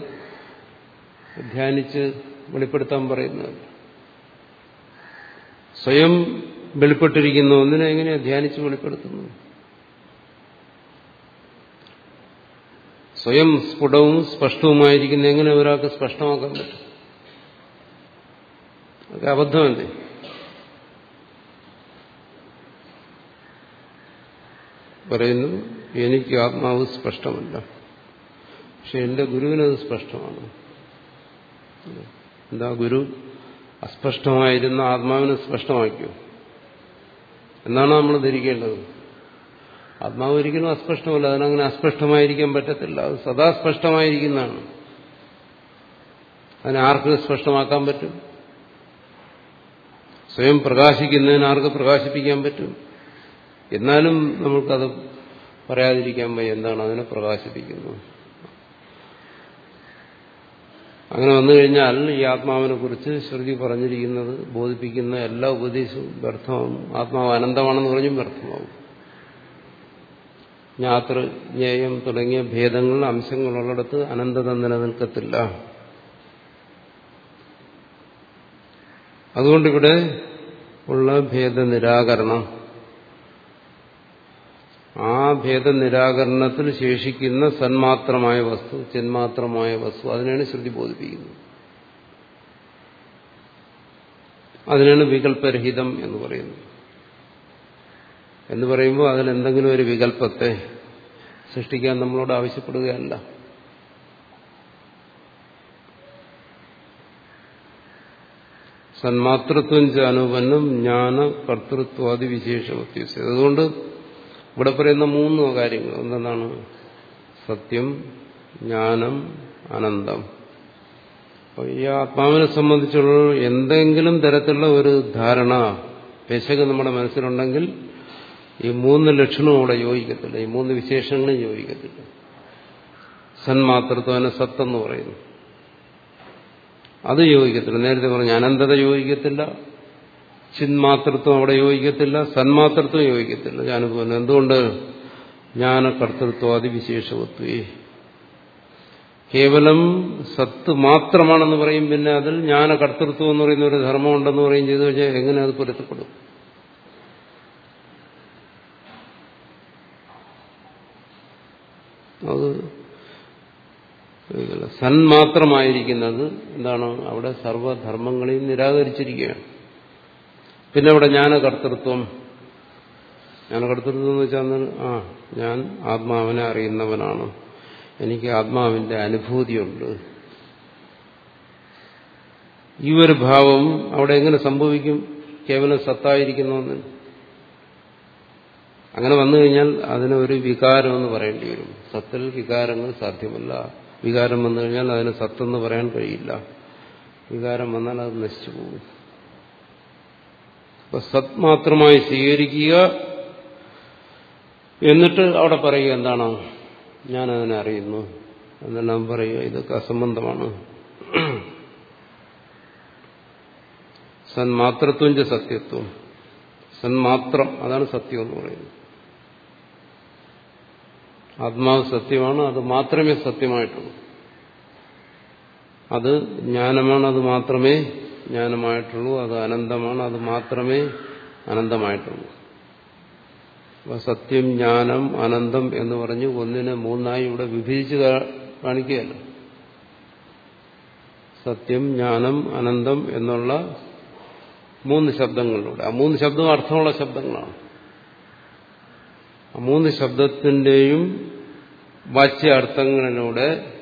ധ്യാനിച്ച് വെളിപ്പെടുത്താൻ പറയുന്നതല്ല സ്വയം വെളിപ്പെട്ടിരിക്കുന്ന ഒന്നിനെ എങ്ങനെയാണ് ധ്യാനിച്ച് വെളിപ്പെടുത്തുന്നു സ്വയം സ്ഫുടവും സ്പഷ്ടവുമായിരിക്കുന്ന എങ്ങനെ ഒരാൾക്ക് സ്പഷ്ടമാക്കാൻ പറ്റും? അതൊക്കെ അബദ്ധമല്ലേ? പറയുന്നു എനിക്ക് ആത്മാവ് സ്പഷ്ടമല്ല. പക്ഷെ എന്റെ ഗുരുവിനത് സ്പഷ്ടമാണ്. എന്താ ഗുരു? അസ്പഷ്ടമായിരുന്ന ആത്മാവിനെ സ്പഷ്ടമാക്കിയോ? എന്നാണ് നമ്മൾ ധരിക്കേണ്ടത്. ആത്മാവ് ഒരിക്കലും അസ്പഷ്ടമല്ല. അതിനങ്ങനെ അസ്പഷ്ടമായിരിക്കാൻ പറ്റത്തില്ല. അത് സദാ സ്പഷ്ടമായിരിക്കുന്നതാണ് അതിനെ സ്പഷ്ടമാക്കാൻ പറ്റും? സ്വയം പ്രകാശിക്കുന്നതിന് ആർക്ക് പ്രകാശിപ്പിക്കാൻ പറ്റും? എന്നാലും നമുക്കത് പറയാതിരിക്കാൻ വയ്യ. എന്താണ് അതിനെ പ്രകാശിപ്പിക്കുന്നത്? അങ്ങനെ വന്നു കഴിഞ്ഞാൽ ഈ ആത്മാവിനെ കുറിച്ച് ശ്രുതി പറഞ്ഞിരിക്കുന്നത് ബോധിപ്പിക്കുന്ന എല്ലാ ഉപദേശവും വ്യർത്ഥമാവും. ആത്മാവ് അനന്തമാണെന്ന് പറഞ്ഞും വ്യർത്ഥമാവും. ജ്ഞാതൃ ജ്ഞേയം തുടങ്ങിയ ഭേദങ്ങൾ അംശങ്ങളുള്ളിടത്ത് അനന്തത നിലനിൽക്കത്തില്ല. അതുകൊണ്ടിവിടെ ഉള്ള ഭേദനിരാകരണം. ആ ഭേദനിരാകരണത്തിൽ ശേഷിക്കുന്ന സന്മാത്രമായ വസ്തു ചിന്മാത്രമായ വസ്തു അതിനാണ് ശ്രുതി ബോധിപ്പിക്കുന്നത്. അതിനാണ് വികല്പരഹിതം എന്ന് പറയുന്നത്. എന്ന് പറയുമ്പോൾ അതിലെന്തെങ്കിലും ഒരു വികല്പത്തെ സൃഷ്ടിക്കാൻ നമ്മളോട് ആവശ്യപ്പെടുകയല്ല. സന്മാതൃത്വം ചാനുപന്നം ജ്ഞാന കർത്തൃത്വാദി വിശേഷം അത്യാവശ്യം അതുകൊണ്ട് ഇവിടെ പറയുന്ന മൂന്ന് കാര്യങ്ങൾ. എന്തെന്നാണ് സത്യം ജ്ഞാനം അനന്തം. ഈ ആത്മാവിനെ സംബന്ധിച്ചുള്ള എന്തെങ്കിലും തരത്തിലുള്ള ഒരു ധാരണ പെശക് നമ്മുടെ മനസ്സിലുണ്ടെങ്കിൽ ഈ മൂന്ന് ലക്ഷണവും അവിടെ യോജിക്കത്തില്ല. ഈ മൂന്ന് വിശേഷങ്ങളും യോജിക്കത്തില്ല. സന്മാതൃത്വനെ സത്തെന്ന് പറയുന്നു. അത് യോജിക്കത്തില്ല. നേരത്തെ പറഞ്ഞു അനന്തത യോജിക്കത്തില്ല. ചിന്മാതൃത്വം അവിടെ യോജിക്കത്തില്ല. സന്മാതൃത്വം യോജിക്കത്തില്ല. ഞാനിപ്പോൾ എന്തുകൊണ്ട് ജ്ഞാനകർത്തൃത്വാദി വിശേഷവത്വേ? കേവലം സത്ത് മാത്രമാണെന്ന് പറയും പിന്നെ അതിൽ ജ്ഞാനകർത്തൃത്വം എന്ന് പറയുന്ന ഒരു ധർമ്മം ഉണ്ടെന്ന് പറയും ചെയ്തു കഴിഞ്ഞാൽ എങ്ങനെ അത് പൊരുത്തപ്പെടും? അത് സന്മാത്രമായിരിക്കുന്നത് എന്താണ്? അവിടെ സർവധർമ്മങ്ങളെയും നിരാകരിച്ചിരിക്കുകയാണ്. പിന്നെ അവിടെ ജ്ഞാനകർത്തൃത്വം. ജ്ഞാനകർത്തൃത്വം എന്ന് വെച്ചാൽ ആ ഞാൻ ആത്മാവിനെ അറിയുന്നവനാണ്. എനിക്ക് ആത്മാവിന്റെ അനുഭൂതിയുണ്ട്. ഈ ഒരു ഭാവം അവിടെ എങ്ങനെ സംഭവിക്കും? കേവലം സത്തായിരിക്കുന്നുവെന്ന് അങ്ങനെ വന്നു കഴിഞ്ഞാൽ അതിന് ഒരു വികാരം എന്ന് പറയേണ്ടി വരും. സത്തിൽ വികാരങ്ങൾ സാധ്യമല്ല. വികാരം വന്നു കഴിഞ്ഞാൽ അതിന് സത്തെന്ന് പറയാൻ കഴിയില്ല. വികാരം വന്നാൽ അത് നശിച്ചു പോകും. അപ്പൊ സത് മാത്രമായി സ്വീകരിക്കുക എന്നിട്ട് അവിടെ പറയുക എന്താണ്? ഞാൻ ഞാനതിനെ അറിയുന്നു എന്നെല്ലാം പറയുക. ഇതൊക്കെ അസംബന്ധമാണ്. സന്മാത്രത്വം സത്യത്വം. സന്മാത്രം അതാണ് സത്യം എന്ന് പറയുന്നത്. ആത്മാവ് സത്യമാണ് അത് മാത്രമേ സത്യമായിട്ടുള്ളൂ. അത് ജ്ഞാനമാണ് അത് മാത്രമേ ജ്ഞാനമായിട്ടുള്ളൂ. അത് അനന്തമാണ് അത് മാത്രമേ അനന്തമായിട്ടുള്ളൂ. സത്യം ജ്ഞാനം അനന്തം എന്ന് പറഞ്ഞ് ഒന്നിനെ മൂന്നായി ഇവിടെ വിഭജിച്ച് കാണിക്കുകയല്ല. സത്യം ജ്ഞാനം അനന്തം എന്നുള്ള മൂന്ന് ശബ്ദങ്ങളിലൂടെ. ആ മൂന്ന് ശബ്ദം അർത്ഥമുള്ള ശബ്ദങ്ങളാണ്. ആ മൂന്ന് ശബ്ദത്തിന്റെയും വാച്യ അർത്ഥങ്ങളിലൂടെ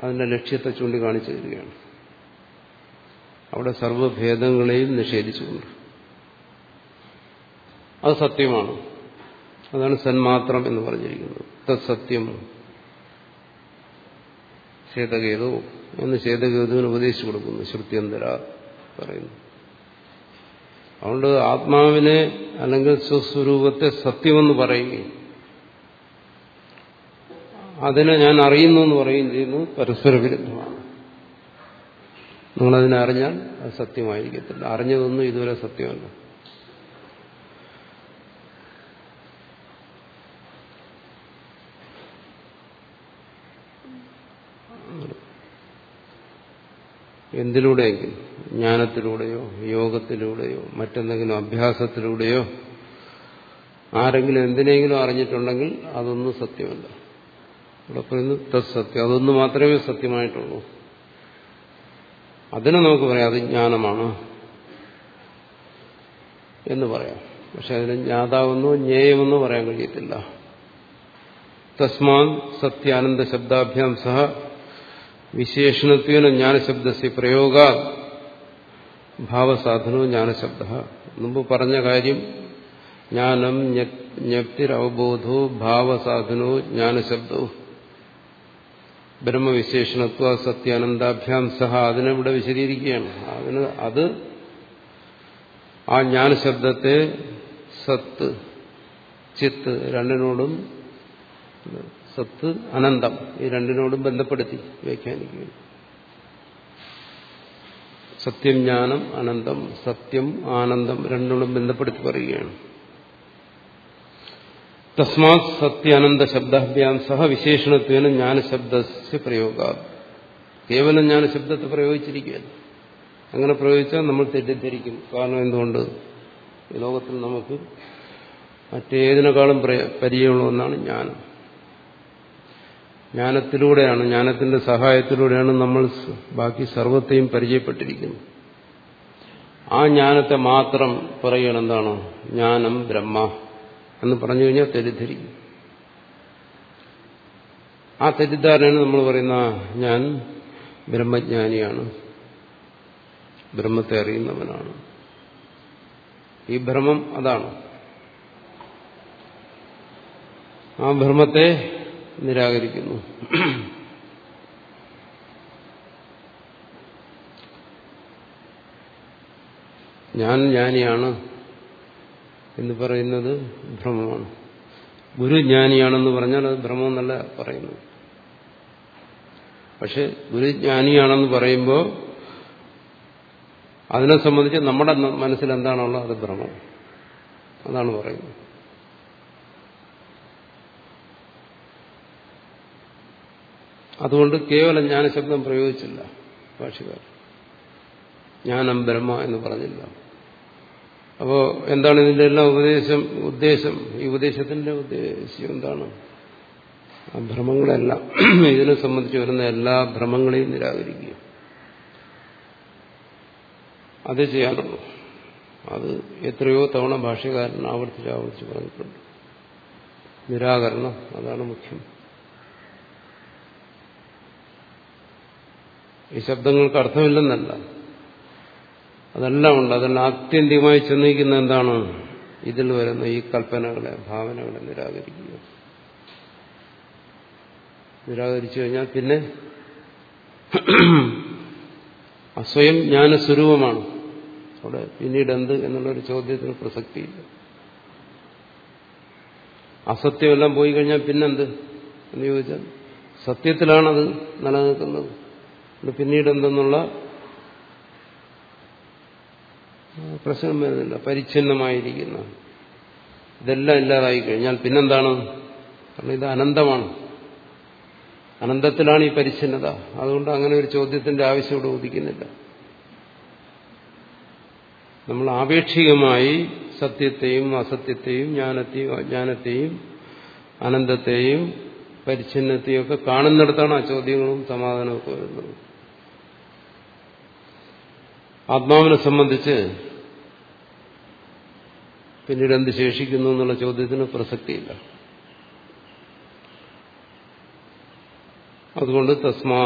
അതിന്റെ ലക്ഷ്യത്തെ ചൂണ്ടിക്കാണിച്ചു തരികയാണ്. അവിടെ സർവഭേദങ്ങളെയും നിഷേധിച്ചുകൊണ്ട്. അത് സത്യമാണ്. അതാണ് സന്മാത്രം എന്ന് പറഞ്ഞിരിക്കുന്നത്. തത്സത്യം ചേതകേതു എന്ന് ചേതകേതുവിന് ഉപദേശിച്ചു കൊടുക്കുന്നു. ശ്രുത്യന്തര പറയുന്നു. അതുകൊണ്ട് ആത്മാവിനെ അല്ലെങ്കിൽ സ്വസ്വരൂപത്തെ സത്യമെന്ന് പറയുകയും അതിനെ ഞാൻ അറിയുന്നു എന്ന് പറയുകയും ചെയ്യുന്നു. പരസ്പര വിരുദ്ധമാണ്. നിങ്ങളതിനെ അറിഞ്ഞാൽ അത് സത്യമായിരിക്കത്തില്ല. അറിഞ്ഞതൊന്നും ഇതുവരെ സത്യമല്ല. എന്തിലൂടെയെങ്കിലും? ജ്ഞാനത്തിലൂടെയോ യോഗത്തിലൂടെയോ മറ്റെന്തെങ്കിലും അഭ്യാസത്തിലൂടെയോ ആരെങ്കിലും എന്തിനെങ്കിലും അറിഞ്ഞിട്ടുണ്ടെങ്കിൽ അതൊന്നും സത്യമല്ല. ഇവിടെ പറയുന്നു തത്സത്യം. അതൊന്നു മാത്രമേ സത്യമായിട്ടുള്ളൂ. അതിനെ നമുക്ക് പറയാം അത് ജ്ഞാനമാണ് എന്ന് പറയാം. പക്ഷെ അതിന് ജ്ഞാതാവെന്നോ ജ്ഞേയമെന്നോ പറയാൻ കഴിയത്തില്ല. തസ്മാൻ സത്യാനന്ദ ശബ്ദാഭ്യാം സഹ വിശേഷണത്വേന ജ്ഞാനശബ്ദസ്യ പ്രയോഗ ഭാവസാധനവും ജ്ഞാനശബ്ദ. മുമ്പ് പറഞ്ഞ കാര്യം ജ്ഞാനം ജ്ഞപ്തിരവബോധോ ഭാവസാധനോ ജ്ഞാനശബ്ദവും ബ്രഹ്മവിശേഷണത്വ സത്യാനന്ദാഭ്യാം സഹ അതിനെവിടെ വിശദീകരിക്കുകയാണ്. അതിന് അത് ആ ജ്ഞാനശബ്ദത്തെ സത്ത് ചിത്ത് രണ്ടിനോടും സത്ത് അനന്തം ഈ രണ്ടിനോടും ബന്ധപ്പെടുത്തി വ്യാഖ്യാനിക്കുകയാണ്. സത്യം ജ്ഞാനം അനന്തം സത്യം ആനന്ദം രണ്ടിനോടും ബന്ധപ്പെടുത്തി പറയുകയാണ്. തസ്മാത് സത്യാനന്ദ ശബ്ദാഭ്യാം സഹ വിശേഷണത്വേന ജ്ഞാനശബ്ദ പ്രയോഗ കേവലം ജ്ഞാനശബ്ദത്തെ പ്രയോഗിച്ചിരിക്കുകയാണ്. അങ്ങനെ പ്രയോഗിച്ചാൽ നമ്മൾ തെറ്റിദ്ധരിക്കും. കാരണം എന്തുകൊണ്ട്? ഈ ലോകത്തിൽ നമുക്ക് മറ്റേതിനേക്കാളും പരിചയമുള്ള ഒന്നാണ് ജ്ഞാനം. ജ്ഞാനത്തിലൂടെയാണ് ജ്ഞാനത്തിന്റെ സഹായത്തിലൂടെയാണ് നമ്മൾ ബാക്കി സർവത്തെയും പരിചയപ്പെട്ടിരിക്കുന്നത്. ആ ജ്ഞാനത്തെ മാത്രം പറയണെന്താണോ ജ്ഞാനം ബ്രഹ്മ. എന്ന് പറഞ്ഞു കഴിഞ്ഞാൽ തെറ്റിദ്ധരിക്കും. ആ തെറ്റിദ്ധാരണയാണ് നമ്മൾ പറയുന്ന ഞാൻ ബ്രഹ്മജ്ഞാനിയാണ്. ബ്രഹ്മത്തെ അറിയുന്നവനാണ്. ഈ ഭ്രമം അതാണ്. ആ ഭ്രമത്തെ നിരാകരിക്കുന്നു. ഞാൻ ജ്ഞാനിയാണ്. എന്ന് പറയുന്നത് ഭ്രമമാണ്. ഗുരു ജ്ഞാനിയാണെന്ന് പറഞ്ഞാൽ അത് ഭ്രമം എന്നല്ല പറയുന്നത്. പക്ഷെ ഗുരു ജ്ഞാനിയാണെന്ന് പറയുമ്പോൾ അതിനെ സംബന്ധിച്ച് നമ്മുടെ മനസ്സിൽ എന്താണുള്ളത് അത് ഭ്രമം. അതാണ് പറയുന്നത്. അതുകൊണ്ട് കേവലം ജ്ഞാനശബ്ദം പ്രയോഗിച്ചില്ല ഭാഷകാർ ജ്ഞാനം ബ്രഹ്മ എന്ന് പറഞ്ഞില്ല. അപ്പോ എന്താണ് ഇതിന്റെ എല്ലാം ഉപദേശം? ഉദ്ദേശം. ഈ ഉപദേശത്തിന്റെ ഉദ്ദേശ്യം എന്താണ്? ആ ഭ്രമങ്ങളെല്ലാം ഇതിനെ സംബന്ധിച്ച് വരുന്ന എല്ലാ ഭ്രമങ്ങളെയും നിരാകരിക്കുക. അത് ചെയ്യാനുള്ളൂ. അത് എത്രയോ തവണ ഭാഷകാരൻ ആവർത്തിച്ച് ആവർത്തിച്ച് പറഞ്ഞിട്ടുണ്ട്. നിരാകരണം അതാണ് മുഖ്യം. ഈ ശബ്ദങ്ങൾക്ക് അർത്ഥമില്ലെന്നല്ല. അതെല്ലാം ഉണ്ട്. അതെല്ലാം ആത്യന്തികമായി ചെന്നിരിക്കുന്ന എന്താണ്? ഇതിൽ വരുന്ന ഈ കൽപ്പനകളെ ഭാവനകളെ നിരാകരിക്കുക. നിരാകരിച്ചു കഴിഞ്ഞാൽ പിന്നെ അസ്വയം ജ്ഞാനസ്വരൂപമാണ്. അവിടെ പിന്നീട് എന്ത് എന്നുള്ളൊരു ചോദ്യത്തിന് പ്രസക്തിയില്ല. അസത്യമെല്ലാം പോയി കഴിഞ്ഞാൽ പിന്നെന്ത് എന്ന് ചോദിച്ചാൽ സത്യത്തിലാണത് നിലനിൽക്കുന്നത്. പിന്നീട് എന്തെന്നുള്ള പ്രശ്നം വരുന്നില്ല. പരിച്ഛിന്നമായിരിക്കുന്ന. ഇതെല്ലാം ഇല്ലാതായി കഴിഞ്ഞാൽ പിന്നെന്താണ്? കാരണം ഇത് അനന്തമാണ്. അനന്തത്തിലാണ് ഈ പരിച്ഛിന്നത. അതുകൊണ്ട് അങ്ങനെ ഒരു ചോദ്യത്തിന്റെ ആവശ്യം ഇവിടെ ഉദിക്കുന്നില്ല. നമ്മൾ ആപേക്ഷികമായി സത്യത്തെയും അസത്യത്തെയും ജ്ഞാനത്തെയും അജ്ഞാനത്തെയും അനന്തത്തെയും പരിച്ഛിന്നത്തെയും ഒക്കെ കാണുന്നിടത്താണ് ആ ചോദ്യങ്ങളും സമാധാനവും ഒക്കെ വരുന്നത്. ആത്മാവിനെ സംബന്ധിച്ച് പിന്നീട് എന്ത് ശേഷിക്കുന്നു എന്നുള്ള ചോദ്യത്തിന് പ്രസക്തിയില്ല. അതുകൊണ്ട് തസ്മാ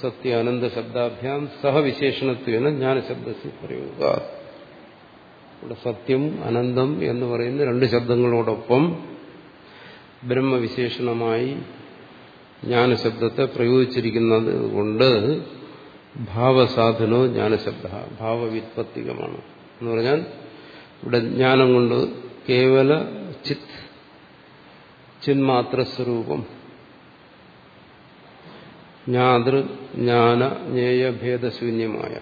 സത്യ അനന്ത ശബ്ദാഭ്യാം സഹവിശേഷണത്വേന ജ്ഞാനശബ്ദ പറയുക ഇവിടെ സത്യം അനന്തം എന്ന് പറയുന്ന രണ്ട് ശബ്ദങ്ങളോടൊപ്പം ബ്രഹ്മവിശേഷണമായി ജ്ഞാനശബ്ദത്തെ പ്രയോഗിച്ചിരിക്കുന്നത് കൊണ്ട് ഭാവസാധനോ ജ്ഞാനശബ്ദ ഭാവവിത്പത്തികമാണ് എന്ന് പറഞ്ഞാൽ ഇവിടെ ജ്ഞാനം കൊണ്ട് കേവല ചിത് ചിന്മാത്ര സ്വരൂപം. ജ്ഞാതൃ ജ്ഞാന ജ്ഞേയ ഭേദശൂന്യമായ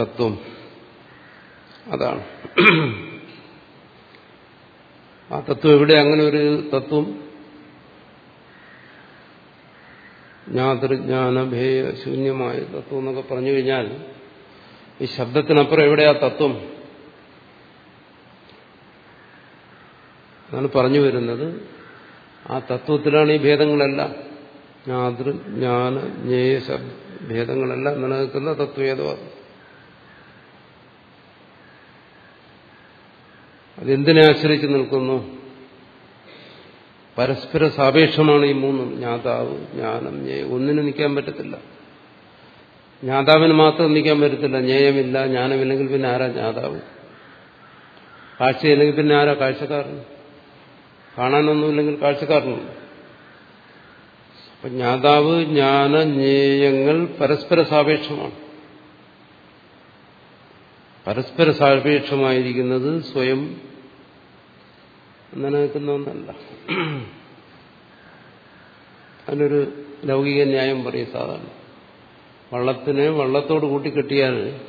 തത്വം. അതാണ്. ആ തത്വം എവിടെ? അങ്ങനെ ഒരു തത്വം ജ്ഞാതൃജ്ഞാനഭേയ ശൂന്യമായ തത്വം എന്നൊക്കെ പറഞ്ഞു കഴിഞ്ഞാൽ ഈ ശബ്ദത്തിനപ്പുറം എവിടെയാ തത്വം? അതാണ് പറഞ്ഞു വരുന്നത്. ആ തത്വത്തിലാണ് ഈ ഭേദങ്ങളെല്ലാം. ജ്ഞാതൃ ജ്ഞാന ജ്ഞേയ ഭേദങ്ങളെല്ലാം നിലനിൽക്കുന്ന തത്വേദവാദം അതെന്തിനെ ആശ്രയിച്ച് നിൽക്കുന്നു? പരസ്പര സാപേക്ഷമാണ് ഈ മൂന്നും. ജ്ഞാതാവ് ജ്ഞാനം ഞേ ഒന്നിനും നിൽക്കാൻ പറ്റത്തില്ല. ജ്ഞാതാവിന് മാത്രം നിൽക്കാൻ പറ്റത്തില്ല. ജ്ഞേയമില്ല ജ്ഞാനമില്ലെങ്കിൽ പിന്നെ ആരാ ജ്ഞാതാവ് കാഴ്ചയില്ലെങ്കിൽ പിന്നെ ആരാ കാഴ്ചക്കാരൻ? കാണാനൊന്നുമില്ലെങ്കിൽ കാഴ്ചക്കാരനുണ്ട്. അപ്പൊ ജ്ഞാതാവ് ജ്ഞാന ജ്ഞേയങ്ങൾ പരസ്പര സാപേക്ഷമാണ്. പരസ്പര സാപേക്ഷമായിരിക്കുന്നത് സ്വയം നിലനിൽക്കുന്ന ഒന്നല്ല അതിനൊരു ലൗകിക ന്യായം പറയും സാധാരണ. വള്ളത്തിനെ വള്ളത്തോട് കൂട്ടി കെട്ടിയാൽ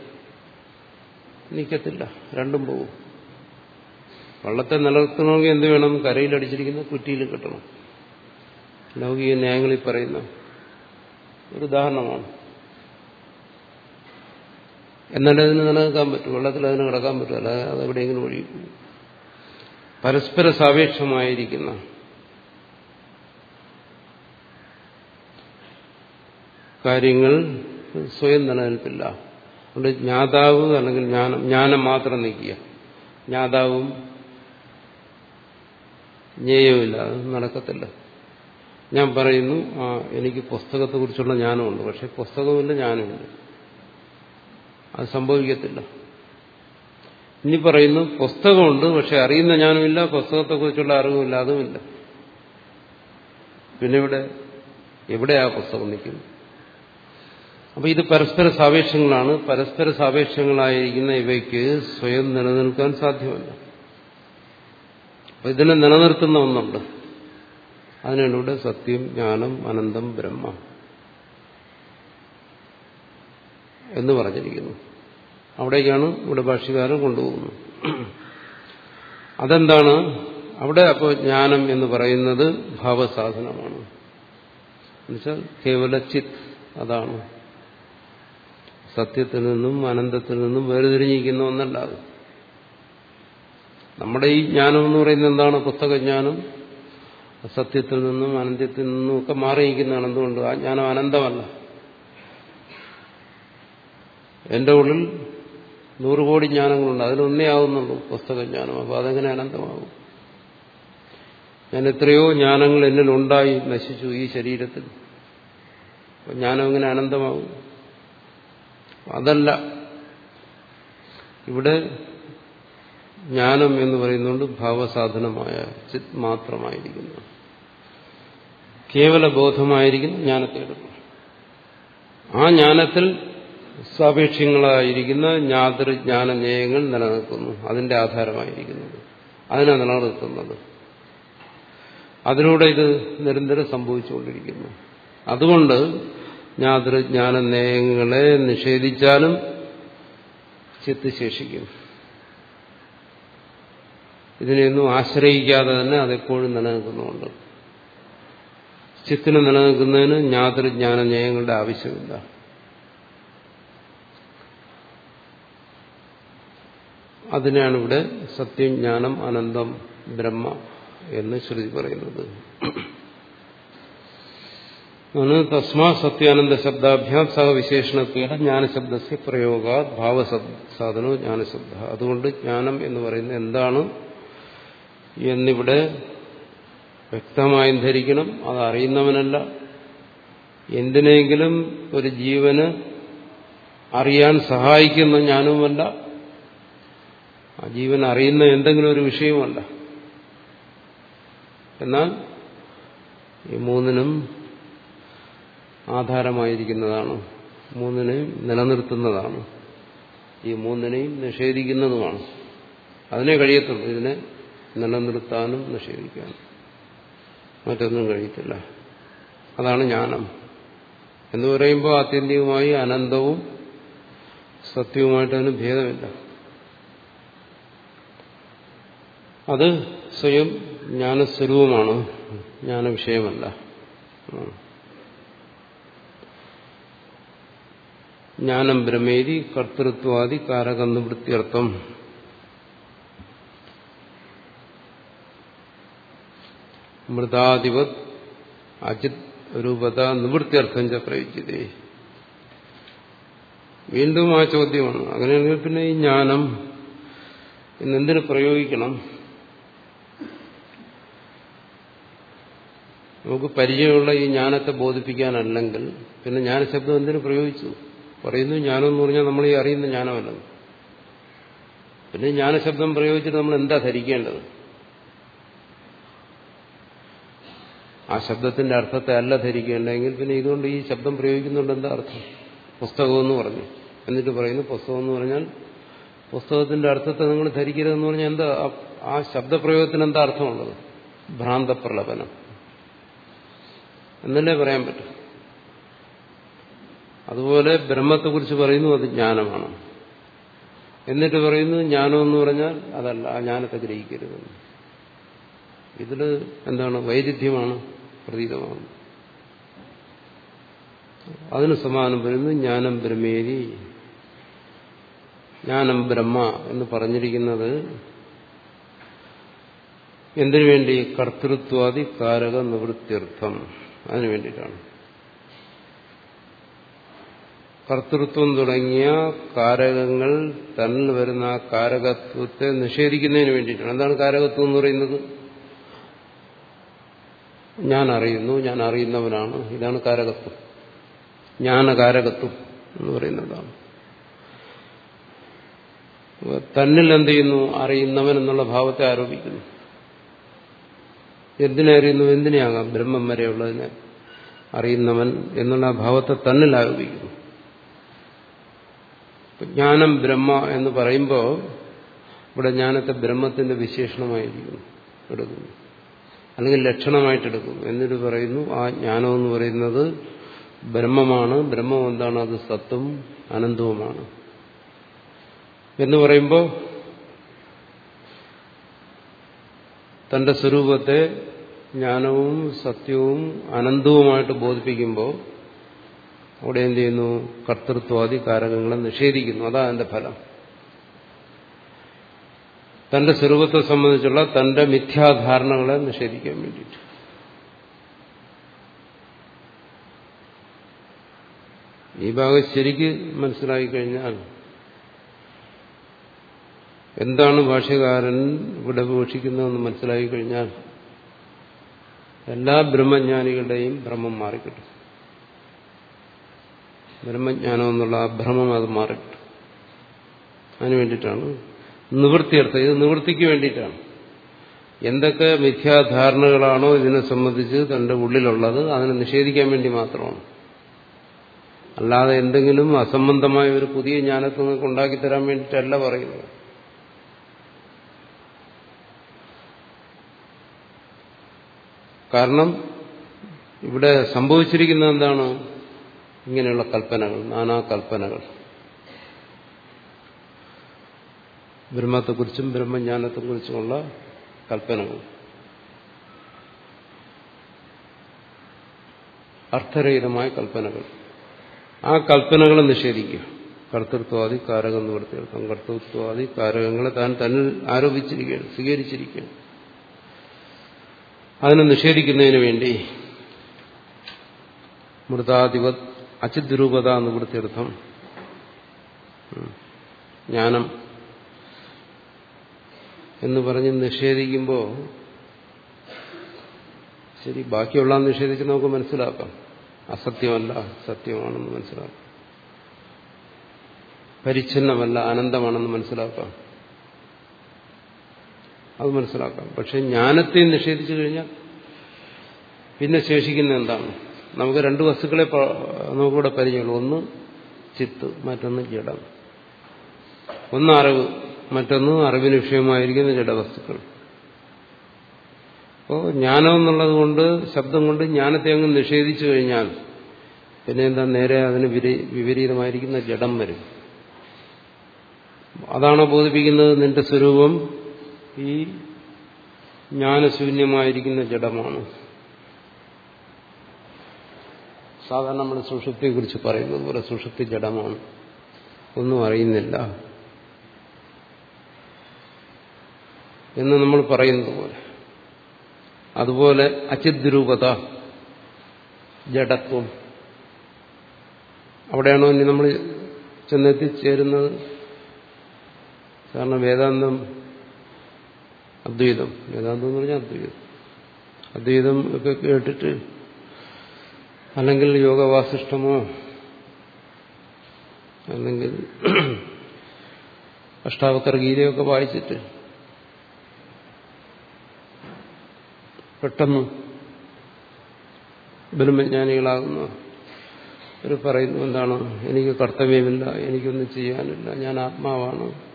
നിൽക്കത്തില്ല രണ്ടും പോകും. വള്ളത്തെ നിലനിർത്തണമെങ്കിൽ എന്ത് വേണം? കരയിലടിച്ചിരിക്കുന്ന കുറ്റിയിൽ കെട്ടണം. ലൗകിക ന്യായങ്ങളിൽ പറയുന്ന ഒരു ഉദാഹരണമാണ്. എന്നാലേ അതിന് നിലനിൽക്കാൻ പറ്റും വെള്ളത്തിൽ അതിന് കിടക്കാൻ പറ്റും അല്ലാതെ അതെവിടെയെങ്കിലും ഒഴി പരസ്പര സാപേക്ഷമായിരിക്കുന്ന. കാര്യങ്ങൾ സ്വയം നിലനിൽപ്പില്ല. അതുകൊണ്ട് ജ്ഞാതാവ് അല്ലെങ്കിൽ ജ്ഞാനം ജ്ഞാനം മാത്രം നിൽക്കുക ജ്ഞാതാവും ജ്ഞേയവുമില്ല. അത് നടക്കത്തില്ല. ഞാൻ പറയുന്നു ആ എനിക്ക് പുസ്തകത്തെക്കുറിച്ചുള്ള ജ്ഞാനമുണ്ട്. പക്ഷെ പുസ്തകമില്ല ജ്ഞാനമില്ല. അത് സംഭവിക്കത്തില്ല. ഇനി പറയുന്നു പുസ്തകമുണ്ട് പക്ഷെ അറിയുന്ന ജ്ഞാനമില്ല പുസ്തകത്തെക്കുറിച്ചുള്ള അറിവുമില്ല അതുമില്ല. പിന്നെ ഇവിടെ എവിടെ ആ പുസ്തകം നിൽക്കുന്നു അപ്പൊ ഇത് പരസ്പര സാപേക്ഷങ്ങളാണ്. പരസ്പര സാപേക്ഷങ്ങളായിരിക്കുന്ന ഇവയ്ക്ക് സ്വയം നിലനിൽക്കാൻ സാധ്യമല്ല. അപ്പൊ ഇതിനെ നിലനിർത്തുന്ന ഒന്നുണ്ട്. അതിനാണ് ഇവിടെ സത്യം ജ്ഞാനം അനന്തം ബ്രഹ്മ എന്ന് പറഞ്ഞിരിക്കുന്നു. അവിടേക്കാണ് ഇവിടെ ഭാഷകാരം കൊണ്ടുപോകുന്നത്. അതെന്താണ്? അവിടെ അപ്പോൾ ജ്ഞാനം എന്ന് പറയുന്നത് ഭാവസാധനമാണ്. എന്നുവെച്ചാൽ കേവല ചിത് അതാണ്. സത്യത്തിൽ നിന്നും അനന്തത്തിൽ നിന്നും വേർതിരിഞ്ഞിരിക്കുന്ന ഒന്നല്ല അത് നമ്മുടെ ഈ ജ്ഞാനം എന്ന് പറയുന്നത് എന്താണ്? പുസ്തകജ്ഞാനം. സത്യത്തിൽ നിന്നും അനന്തത്തിൽ നിന്നും ഒക്കെ മാറിയിരിക്കുന്നതാണ്. എന്തുകൊണ്ട്? ആ ജ്ഞാനം അനന്തമല്ല. എന്റെ ഉള്ളിൽ നൂറ് കോടി ജ്ഞാനങ്ങളുണ്ട്. അതിലൊന്നേ ആവുന്നുള്ളൂ പുസ്തകജ്ഞാനം അപ്പോൾ അതെങ്ങനെ അനന്തമാകും? ഞാൻ എത്രയോ ജ്ഞാനങ്ങൾ എന്നിൽ ഉണ്ടായി നശിച്ചു ഈ ശരീരത്തിൽ. ജ്ഞാനം എങ്ങനെ അനന്തമാകും? അതല്ല. ഇവിടെ ജ്ഞാനം എന്ന് പറയുന്നുണ്ട് ഭാവസാധനമായ ചിത് മാത്രമായിരിക്കുന്നു. കേവല ബോധമായിരിക്കുന്നു ജ്ഞാനത്തെടുക്കും ആ ജ്ഞാനത്തിൽ സാപേക്ഷ്യങ്ങളായിരിക്കുന്ന ജ്ഞാതൃജ്ഞാന ന്യായങ്ങൾ നിലനിൽക്കുന്നു. അതിന്റെ ആധാരമായിരിക്കുന്നത് അതിനാണ് നിലനിർത്തുന്നത്. അതിലൂടെ ഇത് നിരന്തരം സംഭവിച്ചുകൊണ്ടിരിക്കുന്നു. അതുകൊണ്ട് ജ്ഞാതൃജ്ഞാന ജ്ഞാനനേയങ്ങളെ നിഷേധിച്ചാലും ചിത്ത് ശേഷിക്കും ഇതിനെയൊന്നും ആശ്രയിക്കാതെ തന്നെ അതെപ്പോഴും നിലനിൽക്കുന്നുണ്ട് ചിത്തിന് നിലനിൽക്കുന്നതിന് ജ്ഞാതൃജ്ഞാന ജ്ഞാനനേയങ്ങളുടെ ആവശ്യമില്ല. അതിനാണ് ഇവിടെ സത്യം ജ്ഞാനം അനന്തം ബ്രഹ്മ എന്ന് ശ്രുതി പറയുന്നത്. തസ്മാ സത്യാനന്ദ ശബ്ദാഭ്യാം സഹ വിശേഷണത്വേന ജ്ഞാനശബ്ദസ്യ പ്രയോഗ സാധനവും ജ്ഞാനശബ്ദ. അതുകൊണ്ട് ജ്ഞാനം എന്ന് പറയുന്നത് എന്താണ് എന്നിവിടെ വ്യക്തമായും ധരിക്കണം. അത് അറിയുന്നവനല്ല. എന്തിനെങ്കിലും ഒരു ജീവന് അറിയാൻ സഹായിക്കുന്ന ജ്ഞാനവുമല്ല. ആ ജീവൻ അറിയുന്ന എന്തെങ്കിലും ഒരു വിഷയവുമല്ല എന്നാൽ ഈ മൂന്നിനും ആധാരമായിരിക്കുന്നതാണ്. മൂന്നിനെയും നിലനിർത്തുന്നതാണ്. ഈ മൂന്നിനെയും നിഷേധിക്കുന്നതുമാണ്. അതിനെ കഴിയത്തുള്ളൂ. ഇതിനെ നിലനിർത്താനും നിഷേധിക്കാനും. മറ്റൊന്നും കഴിയത്തില്ല. അതാണ് ജ്ഞാനം. എന്ന് പറയുമ്പോൾ ആത്യന്തികമായി അനന്തവും സത്യവുമായിട്ട് അതിന് ഭേദമില്ല. അത് സ്വയം ജ്ഞാനസ്വരൂപമാണ്. ജ്ഞാനവിഷയമല്ല. ജ്ഞാനം ബ്രഹ്മേരി കർത്തൃത്വാദി കാരകനിവൃത്തിയർത്ഥം മൃതാധിപത് അജിത് രൂപത നിവൃത്തിയർത്ഥം ച പ്രയോഗിച്ചതേ വീണ്ടും ആ ചോദ്യമാണ്. അങ്ങനെയാണെങ്കിൽ പിന്നെ ഈ ജ്ഞാനം ഇന്നെന്തിനു പ്രയോഗിക്കണം? നമുക്ക് പരിചയമുള്ള ഈ ജ്ഞാനത്തെ ബോധിപ്പിക്കാനല്ലെങ്കിൽ പിന്നെ ഞാൻ ജ്ഞാനശബ്ദം എന്തിനു പ്രയോഗിച്ചു? പറയുന്നു ജ്ഞാനം എന്ന് പറഞ്ഞാൽ നമ്മൾ ഈ അറിയുന്ന ജ്ഞാനമല്ല. പിന്നെ ജ്ഞാനശബ്ദം പ്രയോഗിച്ചിട്ട് നമ്മൾ എന്താ ധരിക്കേണ്ടത്? ആ ശബ്ദത്തിന്റെ അർത്ഥത്തെ അല്ല ധരിക്കേണ്ടെങ്കിൽ പിന്നെ ഇതുകൊണ്ട് ഈ ശബ്ദം പ്രയോഗിക്കുന്നുണ്ട് എന്താ അർത്ഥം? പുസ്തകമെന്ന് പറഞ്ഞു. എന്നിട്ട് പറയുന്നു പുസ്തകം എന്ന് പറഞ്ഞാൽ പുസ്തകത്തിന്റെ അർത്ഥത്തെ നിങ്ങൾ ധരിക്കരുതെന്ന് പറഞ്ഞാൽ എന്താ? ആ ശബ്ദപ്രയോഗത്തിന് എന്താ അർത്ഥമുള്ളത്? ഭ്രാന്തപ്രലപനം. എന്നല്ലേ പറയാൻ പറ്റും. അതുപോലെ ബ്രഹ്മത്തെക്കുറിച്ച് പറയുന്നു അത് ജ്ഞാനമാണ്. എന്നിട്ട് പറയുന്നു ജ്ഞാനം എന്ന് പറഞ്ഞാൽ അതല്ല ആ ജ്ഞാനത്തെ ഗ്രഹിക്കരുത്. ഇതിൽ എന്താണ്? വൈരുദ്ധ്യമാണ് പ്രതീതമാണ് അതിന് സമാനം വരുന്നു ജ്ഞാനം ബ്രഹ്മേരി ജ്ഞാനം ബ്രഹ്മ എന്ന് പറഞ്ഞിരിക്കുന്നത് എന്തിനു വേണ്ടി? കർത്തൃത്വാദി കാരക നിവൃത്തിയർത്ഥം അതിനു വേണ്ടിയിട്ടാണ്. കർത്തൃത്വം തുടങ്ങിയ കാരകങ്ങൾ തന്നിൽ വരുന്ന ആ കാരകത്വത്തെ നിഷേധിക്കുന്നതിന് വേണ്ടിയിട്ടാണ്. എന്താണ് കാരകത്വം എന്ന് പറയുന്നത്? ഞാൻ അറിയുന്നു ഞാൻ അറിയുന്നവനാണ്. ഇതാണ് കാരകത്വം. ജ്ഞാനകാരകത്വം എന്ന് പറയുന്നതാണ്. തന്നിൽ എന്ത് ചെയ്യുന്നു? അറിയുന്നവൻ എന്നുള്ള ഭാവത്തെ ആരോപിക്കുന്നു. എന്തിനെ അറിയുന്നു എന്തിനെയാകാം? ബ്രഹ്മം വരെയുള്ളതിനെ അറിയുന്നവൻ എന്നുള്ള ഭാവത്തെ തന്നിൽ ആരോപിക്കുന്നു ജ്ഞാനം ബ്രഹ്മ എന്ന് പറയുമ്പോൾ ഇവിടെ ജ്ഞാനത്തെ ബ്രഹ്മത്തിന്റെ വിശേഷണമായിരിക്കുന്നു എടുക്കുന്നു. അല്ലെങ്കിൽ ലക്ഷണമായിട്ട് എടുക്കുന്നു. എന്നിട്ട് പറയുന്നു ആ ജ്ഞാനം എന്ന് പറയുന്നത് ബ്രഹ്മമാണ്. ബ്രഹ്മം എന്താണ്? അത് സത്വം അനന്തവുമാണ്. എന്ന് പറയുമ്പോൾ തന്റെ സ്വരൂപത്തെ ജ്ഞാനവും സത്യവും അനന്തവുമായിട്ട് ബോധിപ്പിക്കുമ്പോൾ അവിടെ എന്ത് ചെയ്യുന്നു? കർത്തൃത്വാദി കാരകങ്ങളെ നിഷേധിക്കുന്നു. അതാ അതിന്റെ ഫലം. തന്റെ സ്വരൂപത്തെ സംബന്ധിച്ചുള്ള തന്റെ മിഥ്യാധാരണകളെ നിഷേധിക്കാൻ വേണ്ടിയിട്ട്. ഈ ഭാഗം ശരിക്ക് മനസ്സിലാക്കി കഴിഞ്ഞാൽ എന്താണ് ഭാഷകാരൻ ഇവിടെ വിവക്ഷിക്കുന്നതെന്ന് മനസ്സിലാക്കി കഴിഞ്ഞാൽ എല്ലാ ബ്രഹ്മജ്ഞാനികളുടെയും ഭ്രമം മാറിക്കിട്ടും. ബ്രഹ്മജ്ഞാനം എന്നുള്ള ആ ഭ്രമം അത് മാറിക്കിട്ടും. അതിനു വേണ്ടിയിട്ടാണ് നിവൃത്തിയർത്ഥം ഇത് നിവൃത്തിക്ക് വേണ്ടിയിട്ടാണ്. എന്തൊക്കെ മിഥ്യാധാരണകളാണോ ഇതിനെ സംബന്ധിച്ച് തന്റെ ഉള്ളിലുള്ളത് അതിനെ നിഷേധിക്കാൻ വേണ്ടി മാത്രമാണ്. അല്ലാതെ എന്തെങ്കിലും അസംബന്ധമായ ഒരു പുതിയ ജ്ഞാനത്തെ നിങ്ങൾക്ക് ഉണ്ടാക്കിത്തരാൻ വേണ്ടിയിട്ടല്ല പറയുന്നത്. കാരണം ഇവിടെ സംഭവിച്ചിരിക്കുന്ന എന്താണ്? ഇങ്ങനെയുള്ള കൽപ്പനകൾ നാനാ കൽപ്പനകൾ. ബ്രഹ്മത്തെക്കുറിച്ചും ബ്രഹ്മജ്ഞാനത്തെക്കുറിച്ചുമുള്ള കൽപ്പനകൾ. അർത്ഥരഹിതമായ കൽപ്പനകൾ. ആ കൽപ്പനകളെ നിഷേധിക്കുക. കർത്തൃത്വാദി കാരകം നിവർത്തിയെടുക്കാം കർത്തൃത്വാദി കാരകങ്ങളെ താൻ തന്നിൽ ആരോപിച്ചിരിക്കുകയാണ് സ്വീകരിച്ചിരിക്കുകയാണ്. അതിനെ നിഷേധിക്കുന്നതിന് വേണ്ടി മൃതാധിപത് അചിദ്രൂപത എന്ന് കൊടുത്തീർത്ഥം ജ്ഞാനം എന്ന് പറഞ്ഞ് നിഷേധിക്കുമ്പോൾ ശരി ബാക്കിയുള്ള നിഷേധിച്ച് നമുക്ക് മനസ്സിലാക്കാം. അസത്യമല്ല സത്യമാണെന്ന് മനസ്സിലാക്കാം. പരിച്ഛിന്നമല്ല ആനന്ദമാണെന്ന് മനസ്സിലാക്കാം. അത് മനസ്സിലാക്കാം. പക്ഷെ ജ്ഞാനത്തെ നിഷേധിച്ചു കഴിഞ്ഞാൽ പിന്നെ ശേഷിക്കുന്ന എന്താണ്? നമുക്ക് രണ്ട് വസ്തുക്കളെ നമുക്കിവിടെ പരിചയമുള്ളൂ. ഒന്ന് ചിത്ത് മറ്റൊന്ന് ജഡം. ഒന്ന് അറിവ് മറ്റൊന്ന് അറിവിന് വിഷയമായിരിക്കുന്ന ജഡവസ്തുക്കൾ അപ്പോൾ ജ്ഞാനം എന്നുള്ളത് കൊണ്ട് ശബ്ദം കൊണ്ട് ജ്ഞാനത്തെ അങ്ങ് നിഷേധിച്ചു കഴിഞ്ഞാൽ പിന്നെ എന്താ? നേരെ അതിന് വിപരീതമായിരിക്കുന്ന ജഡം വരും. അതാണോ ബോധിപ്പിക്കുന്നത്? നിന്റെ സ്വരൂപം ഈ ജ്ഞാനശൂന്യമായിരിക്കുന്ന ജഡമാണ്. സാധാരണ നമ്മൾ സുഷുപ്തിയെക്കുറിച്ച് പറയുന്നത് പോലെ സുഷുപ്തി ജഡമാണ്. ഒന്നും അറിയുന്നില്ല. എന്ന് നമ്മൾ പറയുന്നത് പോലെ. അതുപോലെ അചിദ്രൂപത ജഡത്വം. അവിടെയാണോ ഇനി നമ്മൾ ചെന്നെത്തിച്ചേരുന്നത് കാരണം വേദാന്തം അദ്വൈതം. വേദാന്തം എന്ന് പറഞ്ഞാൽ അദ്വൈതം. അദ്വൈതം ഒക്കെ കേട്ടിട്ട് അല്ലെങ്കിൽ യോഗവാസിഷ്ടമോ അല്ലെങ്കിൽ അഷ്ടാവക്കർ ഗീതയൊക്കെ വായിച്ചിട്ട് പെട്ടെന്ന് ബ്രഹ്മജ്ഞാനികളാകുന്ന ഒരു പറയുന്നു എന്താണ്? എനിക്ക് കർത്തവ്യമില്ല എനിക്കൊന്നും ചെയ്യാനില്ല ഞാൻ ആത്മാവാണ്.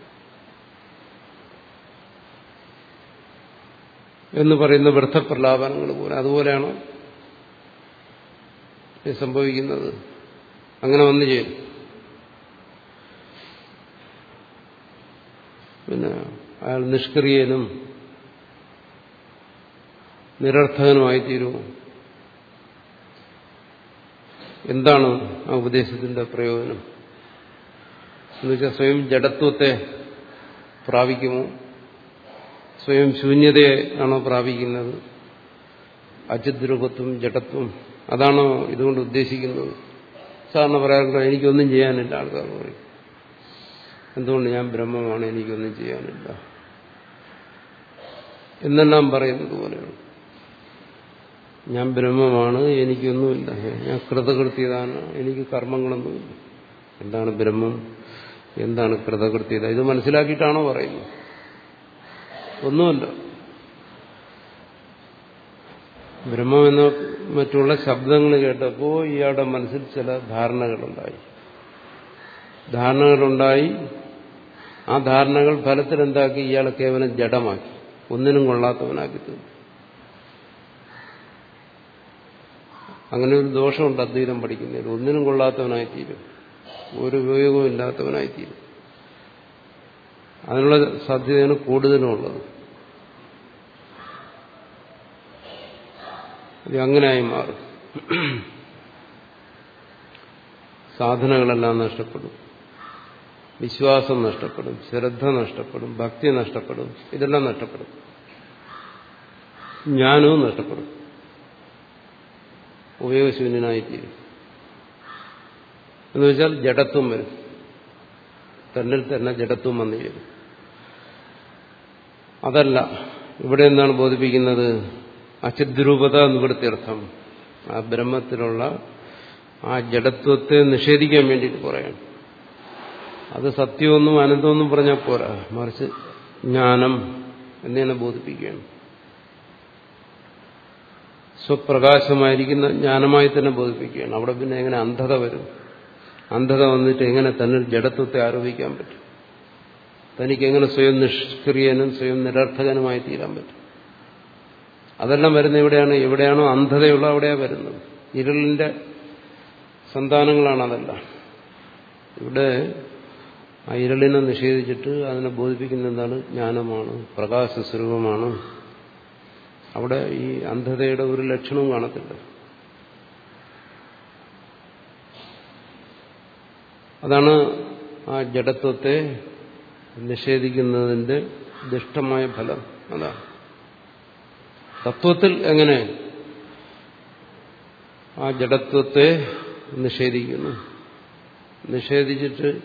എന്ന് പറയുന്ന വൃദ്ധപ്രലാപനങ്ങൾ പോലെ. അതുപോലെയാണോ സംഭവിക്കുന്നത്. അങ്ങനെ വന്നു ചെയ്യും പിന്നെ അയാൾ നിഷ്ക്രിയനും നിരർത്ഥകനുമായി തീരുമോ എന്താണ് ആ ഉപദേശത്തിന്റെ പ്രയോജനം? എന്നുവെച്ചാൽ സ്വയം ജഡത്വത്തെ പ്രാപിക്കുമോ? സ്വയം ശൂന്യതയാണോ പ്രാപിക്കുന്നത്. അജിദ്രൂപത്വം ജഡത്വം അതാണോ ഇതുകൊണ്ട് ഉദ്ദേശിക്കുന്നത്. സാധാരണ പറയാറുണ്ടോ എനിക്കൊന്നും ചെയ്യാനില്ല ആൾക്കാർ പറയും. എന്തുകൊണ്ട് ഞാൻ ബ്രഹ്മമാണ് എനിക്കൊന്നും ചെയ്യാനില്ല. എന്നെല്ലാം പറയുന്നത് പോലെയാണ്. ഞാൻ ബ്രഹ്മമാണ് എനിക്കൊന്നുമില്ല. ഞാൻ കൃതകൃത്യതാണ് എനിക്ക് കർമ്മങ്ങളൊന്നുമില്ല. എന്താണ് ബ്രഹ്മം? എന്താണ് കൃതകൃത്യത? ഇത് മനസ്സിലാക്കിയിട്ടാണോ പറയുന്നത്? ഒന്നുമല്ല. ബ്രഹ്മം എന്ന മറ്റുള്ള ശബ്ദങ്ങൾ കേട്ടപ്പോൾ ഇയാളുടെ മനസ്സിൽ ചില ധാരണകളുണ്ടായി. ധാരണകളുണ്ടായി. ആ ധാരണകൾ ഫലത്തിൽ എന്താക്കി ഇയാളെ കേവലം ജഡമാക്കി. ഒന്നിനും കൊള്ളാത്തവനാക്കി തീർന്നു. അങ്ങനെ ഒരു ദോഷമുണ്ട് അദ്വൈതം പഠിക്കുന്നതിൽ. ഒന്നിനും കൊള്ളാത്തവനായിത്തീരും ഒരു ഉപയോഗവും ഇല്ലാത്തവനായിത്തീരും അതിനുള്ള സാധ്യതയാണ് കൂടുതലും ഉള്ളത് ഇത് അങ്ങനെയായി മാറും. സാധനങ്ങളെല്ലാം നഷ്ടപ്പെടും. വിശ്വാസം നഷ്ടപ്പെടും. ശ്രദ്ധ നഷ്ടപ്പെടും. ഭക്തി നഷ്ടപ്പെടും. ഇതെല്ലാം നഷ്ടപ്പെടും. ജ്ഞാനവും നഷ്ടപ്പെടും. ഉപയോഗശൂന്യനായിത്തീരും എന്നുവെച്ചാൽ ജഡത്വം വരും. തന്നിൽ തന്നെ ജഡത്വം വന്നു ചേരും. അതല്ല. ഇവിടെ എന്താണ് ബോധിപ്പിക്കുന്നത്? അചിദ്രൂപത നിവൃത്തിയർത്ഥം ആ ബ്രഹ്മത്തിലുള്ള ആ ജഡത്വത്തെ നിഷേധിക്കാൻ വേണ്ടിയിട്ട് പറയണം അത് സത്യമൊന്നും അനന്തമൊന്നും പറഞ്ഞാൽ പോരാ. മറിച്ച് ജ്ഞാനം എന്നെയാണ് ബോധിപ്പിക്കുകയാണ്. സ്വപ്രകാശമായിരിക്കുന്ന ജ്ഞാനമായി തന്നെ ബോധിപ്പിക്കുകയാണ്. അവിടെ പിന്നെ എങ്ങനെ അന്ധത വരും? അന്ധത വന്നിട്ട് എങ്ങനെ തന്നെ ജഡത്വത്തെ ആരോപിക്കാൻ പറ്റും? തനിക്ക് എങ്ങനെ സ്വയം നിഷ്ക്രിയനും സ്വയം നിരർത്ഥകനുമായി തീരാൻ പറ്റും? അതെല്ലാം വരുന്നത് എവിടെയാണ്? എവിടെയാണോ അന്ധതയുള്ള അവിടെയാണ് വരുന്നത്. ഇരുളിന്റെ സന്താനങ്ങളാണ് അതെല്ലാം. ഇവിടെ ആ ഇരുളിനെ നിഷേധിച്ചിട്ട് അതിനെ ബോധിപ്പിക്കുന്ന എന്താണ് ജ്ഞാനമാണ് പ്രകാശ സ്വരൂപമാണ് അവിടെ ഈ അന്ധതയുടെ ഒരു ലക്ഷണവും കാണത്തില്ല. അതാണ് ആ ജഡത്വത്തെ നിഷേധിക്കുന്നതിന്റെ ദുഷ്ടമായ ഫലം അതാണ് തത്വത്തിൽ എങ്ങനെ ആ ജഡത്വത്തെ നിഷേധിക്കുന്നു? നിഷേധിച്ചിട്ട്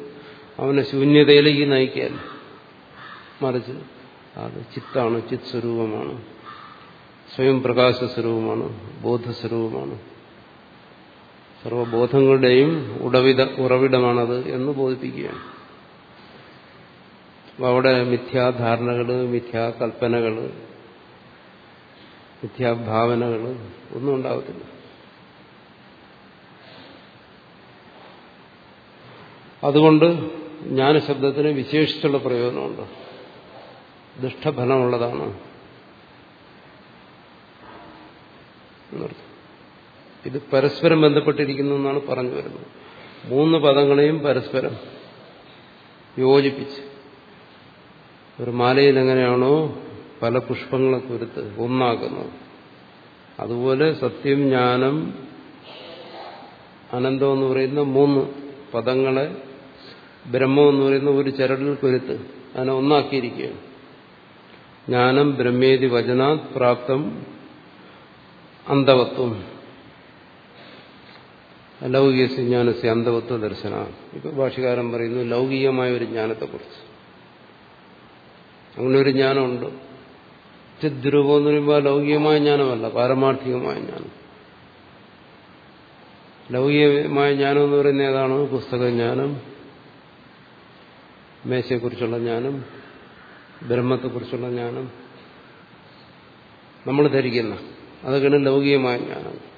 അവനെ ശൂന്യതയിലേക്ക് നയിക്കാൻ മറിച്ച് അത് ചിത്താണ് ചിത് സ്വരൂപമാണ് സ്വയം പ്രകാശ സ്വരൂപമാണ് ബോധസ്വരൂപമാണ്. സർവബോധങ്ങളുടെയും ഉടവിട ഉറവിടമാണത് എന്ന് ബോധിപ്പിക്കുകയാണ്. അവിടെ മിഥ്യാധാരണകൾ മിഥ്യാകൽപ്പനകൾ മിഥ്യാഭാവനകൾ ഒന്നും ഉണ്ടാവത്തില്ല. അതുകൊണ്ട് ജ്ഞാനശബ്ദത്തിന് വിശേഷിച്ചുള്ള പ്രയോജനമുണ്ട്. ദുഷ്ടഫലമുള്ളതാണ് ഇത് പരസ്പരം ബന്ധപ്പെട്ടിരിക്കുന്നു എന്നാണ് പറഞ്ഞു വരുന്നത്. മൂന്ന് പദങ്ങളെയും പരസ്പരം യോജിപ്പിച്ച് ഒരു മാലയിൽ എങ്ങനെയാണോ പല പുഷ്പങ്ങളെ കുരുത്ത് ഒന്നാക്കുന്നത് അതുപോലെ സത്യം ജ്ഞാനം അനന്തം എന്ന് പറയുന്ന മൂന്ന് പദങ്ങളെ ബ്രഹ്മം എന്ന് പറയുന്ന ഒരു ചരടിൽ കുരുത്ത്. അതിനെ ഒന്നാക്കിയിരിക്കുകയാണ്. ജ്ഞാനം ബ്രഹ്മേതി വചനാത് പ്രാപ്തം അന്തവത്വം ലൗകിക ജ്ഞാനസ്യ അന്തവത്വ ദർശന ഇപ്പൊ ഭാഷകാരൻ പറയുന്നു ലൗകികമായ ഒരു ജ്ഞാനത്തെക്കുറിച്ച്. അങ്ങനെ ഒരു ജ്ഞാനമുണ്ട്. ചിദ്രൂപം എന്ന് പറയുമ്പോൾ ലൗകികമായ ജ്ഞാനമല്ല പാരമാർത്ഥികമായ ജ്ഞാനം. ലൗകികമായ ജ്ഞാനം എന്ന് പറയുന്നത് ഏതാണ്? പുസ്തകജ്ഞാനം മേശയെക്കുറിച്ചുള്ള ജ്ഞാനം ബ്രഹ്മത്തെക്കുറിച്ചുള്ള ജ്ഞാനം. നമ്മൾ ധരിക്കുന്ന അതൊക്കെയാണ് ലൗകികമായ ജ്ഞാനം.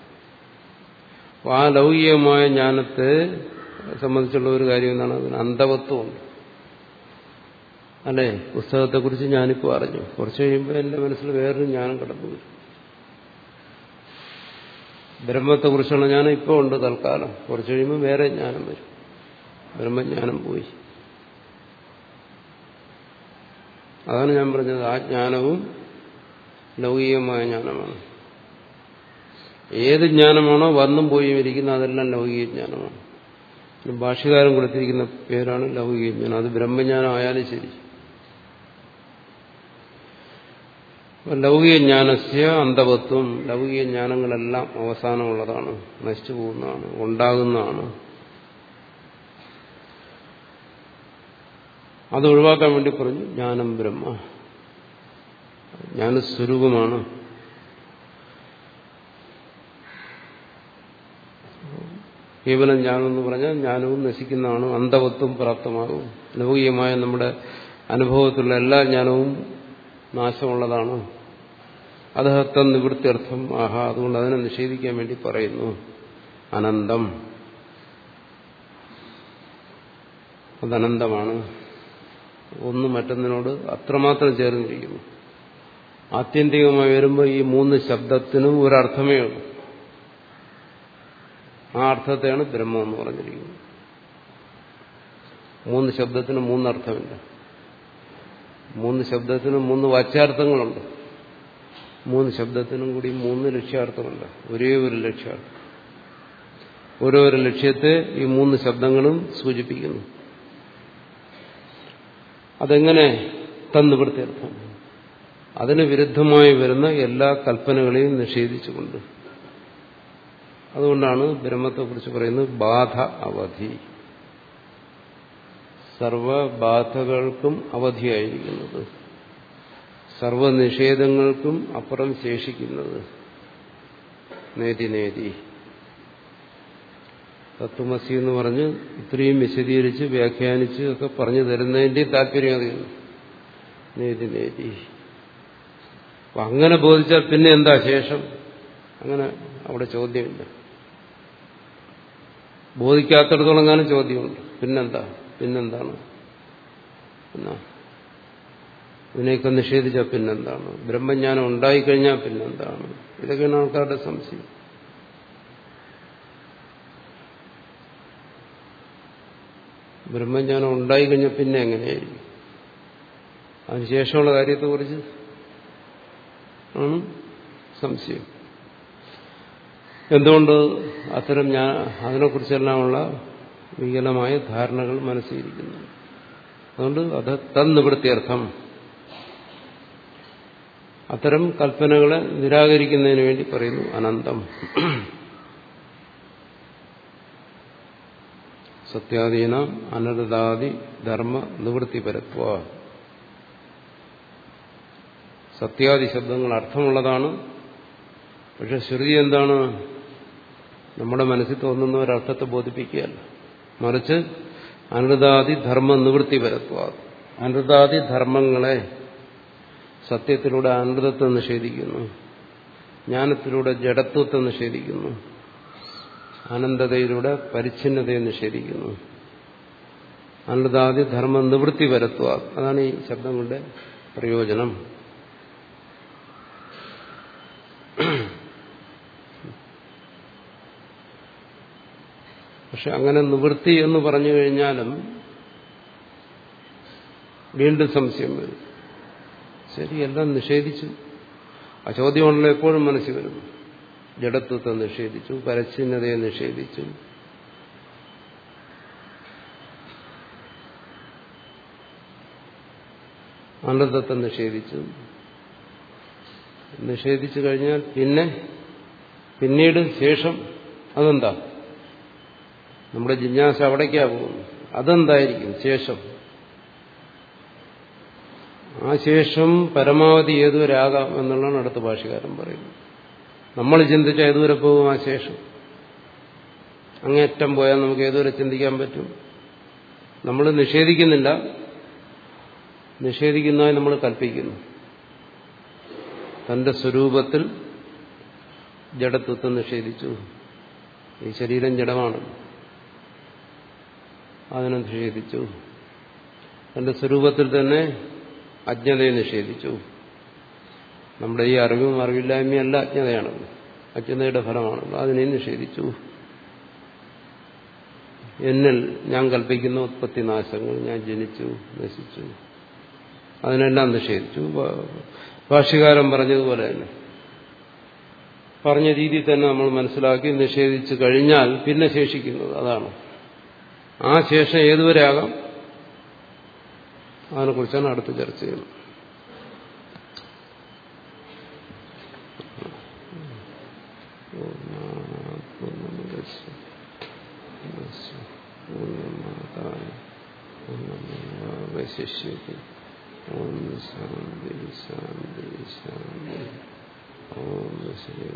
അപ്പോൾ ആ ലൗകികമായ ജ്ഞാനത്തെ സംബന്ധിച്ചുള്ള ഒരു കാര്യം എന്താണ്? അതിന് അന്ധവത്വമുണ്ട്. അല്ലേ? പുസ്തകത്തെക്കുറിച്ച് ഞാനിപ്പോൾ അറിഞ്ഞു. കുറച്ച് കഴിയുമ്പോൾ എന്റെ മനസ്സിൽ വേറൊരു ജ്ഞാനം കടന്നു വരും. ബ്രഹ്മത്തെക്കുറിച്ചുള്ള ജ്ഞാനം ഇപ്പോൾ ഉണ്ട് തൽക്കാലം. കുറച്ച് കഴിയുമ്പോൾ വേറെ ജ്ഞാനം വരും. ബ്രഹ്മജ്ഞാനം പോയി. അതാണ് ഞാൻ പറഞ്ഞത്. ആ ജ്ഞാനവും ലൗകികമായ ജ്ഞാനമാണ്. ഏത് ജ്ഞാനമാണോ വന്നും പോയും ഇരിക്കുന്ന അതെല്ലാം ലൗകിക ജ്ഞാനമാണ്. ഭാഷകാരം കൊടുത്തിരിക്കുന്ന പേരാണ് ലൗകിക ജ്ഞാനം. അത് ബ്രഹ്മജ്ഞാനം ആയാലും ശരി. ലൗകിക ജ്ഞാനസ്യ അന്ധവത്വം. ലൗകിക ജ്ഞാനങ്ങളെല്ലാം അവസാനമുള്ളതാണ്. നശിച്ചു പോകുന്നതാണ്. ഉണ്ടാകുന്നതാണ്. അത് ഒഴിവാക്കാൻ വേണ്ടി പറഞ്ഞു ജ്ഞാനം ബ്രഹ്മ. ജ്ഞാനസ്വരൂപമാണ്. കേവലം ജ്ഞാനം എന്ന് പറഞ്ഞാൽ ജ്ഞാനവും നശിക്കുന്നതാണ്. അന്ധവത്വം പ്രാപ്തമാകും. ലൗകികമായ നമ്മുടെ അനുഭവത്തിലുള്ള എല്ലാ ജ്ഞാനവും നാശമുള്ളതാണ്. അതഹത്തം നിവൃത്തിയർത്ഥം ആഹാ അതുകൊണ്ട് അതിനെ നിഷേധിക്കാൻ വേണ്ടി പറയുന്നു. അനന്തം. അതനന്തമാണ്. ഒന്ന് മറ്റൊന്നിനോട് അത്രമാത്രം ചേർന്നിരിക്കുന്നു. ആത്യന്തികമായി വരുമ്പോൾ ഈ മൂന്ന് ശബ്ദത്തിനും ഒരർത്ഥമേ ഉള്ളൂ. ആ അർത്ഥത്തെയാണ് ബ്രഹ്മം എന്ന് പറഞ്ഞിരിക്കുന്നത്. മൂന്ന് ശബ്ദത്തിന് മൂന്നർത്ഥമില്ല. മൂന്ന് ശബ്ദത്തിന് മൂന്ന് വാച്യാർത്ഥങ്ങളുണ്ട്. മൂന്ന് ശബ്ദത്തിനും കൂടി മൂന്ന് ലക്ഷ്യാർത്ഥമുണ്ട്. ഒരേ ഒരു ലക്ഷ്യാർത്ഥം. ഓരോരോ ലക്ഷ്യത്തെ ഈ മൂന്ന് ശബ്ദങ്ങളും സൂചിപ്പിക്കുന്നു. അതെങ്ങനെ തന്നുപിടുത്തർത്ഥം അതിന് വിരുദ്ധമായി വരുന്ന എല്ലാ കൽപ്പനകളെയും നിഷേധിച്ചുകൊണ്ട്. അതുകൊണ്ടാണ് ബ്രഹ്മത്തെക്കുറിച്ച് പറയുന്നത് ബാധ അവധി. സർവബാധകൾക്കും അവധിയായിരിക്കുന്നത്. സർവനിഷേധങ്ങൾക്കും അപ്പുറം ശേഷിക്കുന്നത് നേതി നേതി. തത്വമസി എന്ന് പറഞ്ഞ് ഇത്രയും വിശദീകരിച്ച് വ്യാഖ്യാനിച്ച് ഒക്കെ പറഞ്ഞു തരുന്നതിന്റെ താല്പര്യം അറിയുന്നു നേതി നേതി. അപ്പൊ അങ്ങനെ ബോധിച്ചാൽ പിന്നെ എന്താ ശേഷം? അങ്ങനെ അവിടെ ചോദ്യമില്ല. ബോധിക്കാത്തടത്തോളം കാലം ചോദ്യമുണ്ട്. പിന്നെന്താ? പിന്നെന്താണ്? എന്നാ? ഇതിനെയൊക്കെ നിഷേധിച്ചാൽ പിന്നെന്താണ്? ബ്രഹ്മജ്ഞാനം ഉണ്ടായിക്കഴിഞ്ഞാൽ പിന്നെന്താണ്? ഇതൊക്കെയാണ് ആൾക്കാരുടെ സംശയം. ബ്രഹ്മജ്ഞാനം ഉണ്ടായിക്കഴിഞ്ഞാൽ പിന്നെ എങ്ങനെയായിരിക്കും? അതിനുശേഷമുള്ള കാര്യത്തെക്കുറിച്ച് ആണ് സംശയം. എന്തുകൊണ്ട് അത്തരം ഞാൻ അതിനെക്കുറിച്ചെല്ലാമുള്ള വികലമായ ധാരണകൾ മനസ്സിലിരിക്കുന്നു അതുകൊണ്ട് അത് തന്നിവിടുത്തിയർത്ഥം അത്തരം കൽപ്പനകളെ നിരാകരിക്കുന്നതിന് വേണ്ടി പറയുന്നു അനന്തം. സത്യാധീന അനർദാദി ധർമ്മ നിവൃത്തി നിവൃത്തിപരത്വ. സത്യാദി ശബ്ദങ്ങൾ അർത്ഥമുള്ളതാണ്. പക്ഷെ ശ്രുതി എന്താണ്? നമ്മുടെ മനസ്സിൽ തോന്നുന്ന ഒരർത്ഥത്തെ ബോധിപ്പിക്കുകയല്ല. മറിച്ച് അനൃതാദി ധർമ്മ നിവൃത്തി വരത്തുക അനൃതാദി ധർമ്മങ്ങളെ സത്യത്തിലൂടെ അനൃതത്വം നിഷേധിക്കുന്നു. ജ്ഞാനത്തിലൂടെ ജഡത്വത്തെ നിഷേധിക്കുന്നു. അനന്തതയിലൂടെ പരിച്ഛിന്നതയെ നിഷേധിക്കുന്നു. അനൃതാദി ധർമ്മ നിവൃത്തി വരത്തുക. അതാണ് ഈ ശബ്ദങ്ങളുടെ പ്രയോജനം. പക്ഷെ അങ്ങനെ നിവൃത്തി എന്ന് പറഞ്ഞു കഴിഞ്ഞാലും വീണ്ടും സംശയം വരും. ശരി എല്ലാം നിഷേധിച്ചു. ആ ചോദ്യമാണല്ലോ എപ്പോഴും മനസ്സിൽ വരുന്നു. ജഡത്വത്തെ നിഷേധിച്ചു പരച്ഛിന്നതയെ നിഷേധിച്ചു. അനന്തത്തെ നിഷേധിച്ചു. നിഷേധിച്ചു കഴിഞ്ഞാൽ പിന്നെ പിന്നീട് ശേഷം അതെന്താ? നമ്മുടെ ജിജ്ഞാസ അവിടേക്കാ പോകുന്നു അതെന്തായിരിക്കും ശേഷം? ആ ശേഷം പരമാവധി ഏതുവരാകാം എന്നുള്ളതാണ് അടുത്ത ഭാഷകാരൻ പറയുന്നത്. നമ്മൾ ചിന്തിച്ച ഏതുവരെ പോകും ആ ശേഷം? അങ്ങേറ്റം പോയാൽ നമുക്ക് ഏതുവരെ ചിന്തിക്കാൻ പറ്റും? നമ്മൾ നിഷേധിക്കുന്നില്ല. നിഷേധിക്കുന്നതായി നമ്മൾ കൽപ്പിക്കുന്നു. തന്റെ സ്വരൂപത്തിൽ ജഡത്വത്തെ നിഷേധിച്ചു. ഈ ശരീരം ജഡമാണ്. അതിനെ നിഷേധിച്ചു. തന്റെ സ്വരൂപത്തിൽ തന്നെ അജ്ഞതയെ നിഷേധിച്ചു. നമ്മുടെ ഈ അറിവും അറിവില്ലായ്മയല്ല അജ്ഞതയാണല്ലോ അജ്ഞതയുടെ ഫലമാണല്ലോ അതിനെ നിഷേധിച്ചു. എന്നിൽ ഞാൻ കൽപ്പിക്കുന്ന ഉത്പത്തി നാശങ്ങൾ ഞാൻ ജനിച്ചു നശിച്ചു. അതിനെല്ലാം നിഷേധിച്ചു. ഭാഷ്യകാരൻ പറഞ്ഞതുപോലെ തന്നെ. പറഞ്ഞ രീതിയിൽ തന്നെ നമ്മൾ മനസ്സിലാക്കി നിഷേധിച്ചു കഴിഞ്ഞാൽ പിന്നെ ശേഷിക്കുന്നത് അതാണ്. ആ ശേഷം ഏതുവരെ ആകാം? അതിനെക്കുറിച്ചാണ് അടുത്ത് ചർച്ച ചെയ്യുന്നത്. ശിഷ്യത്തിൽ ഓം ശാന്തി ശാന്തി ശാന്തി ഓം ശ്രീ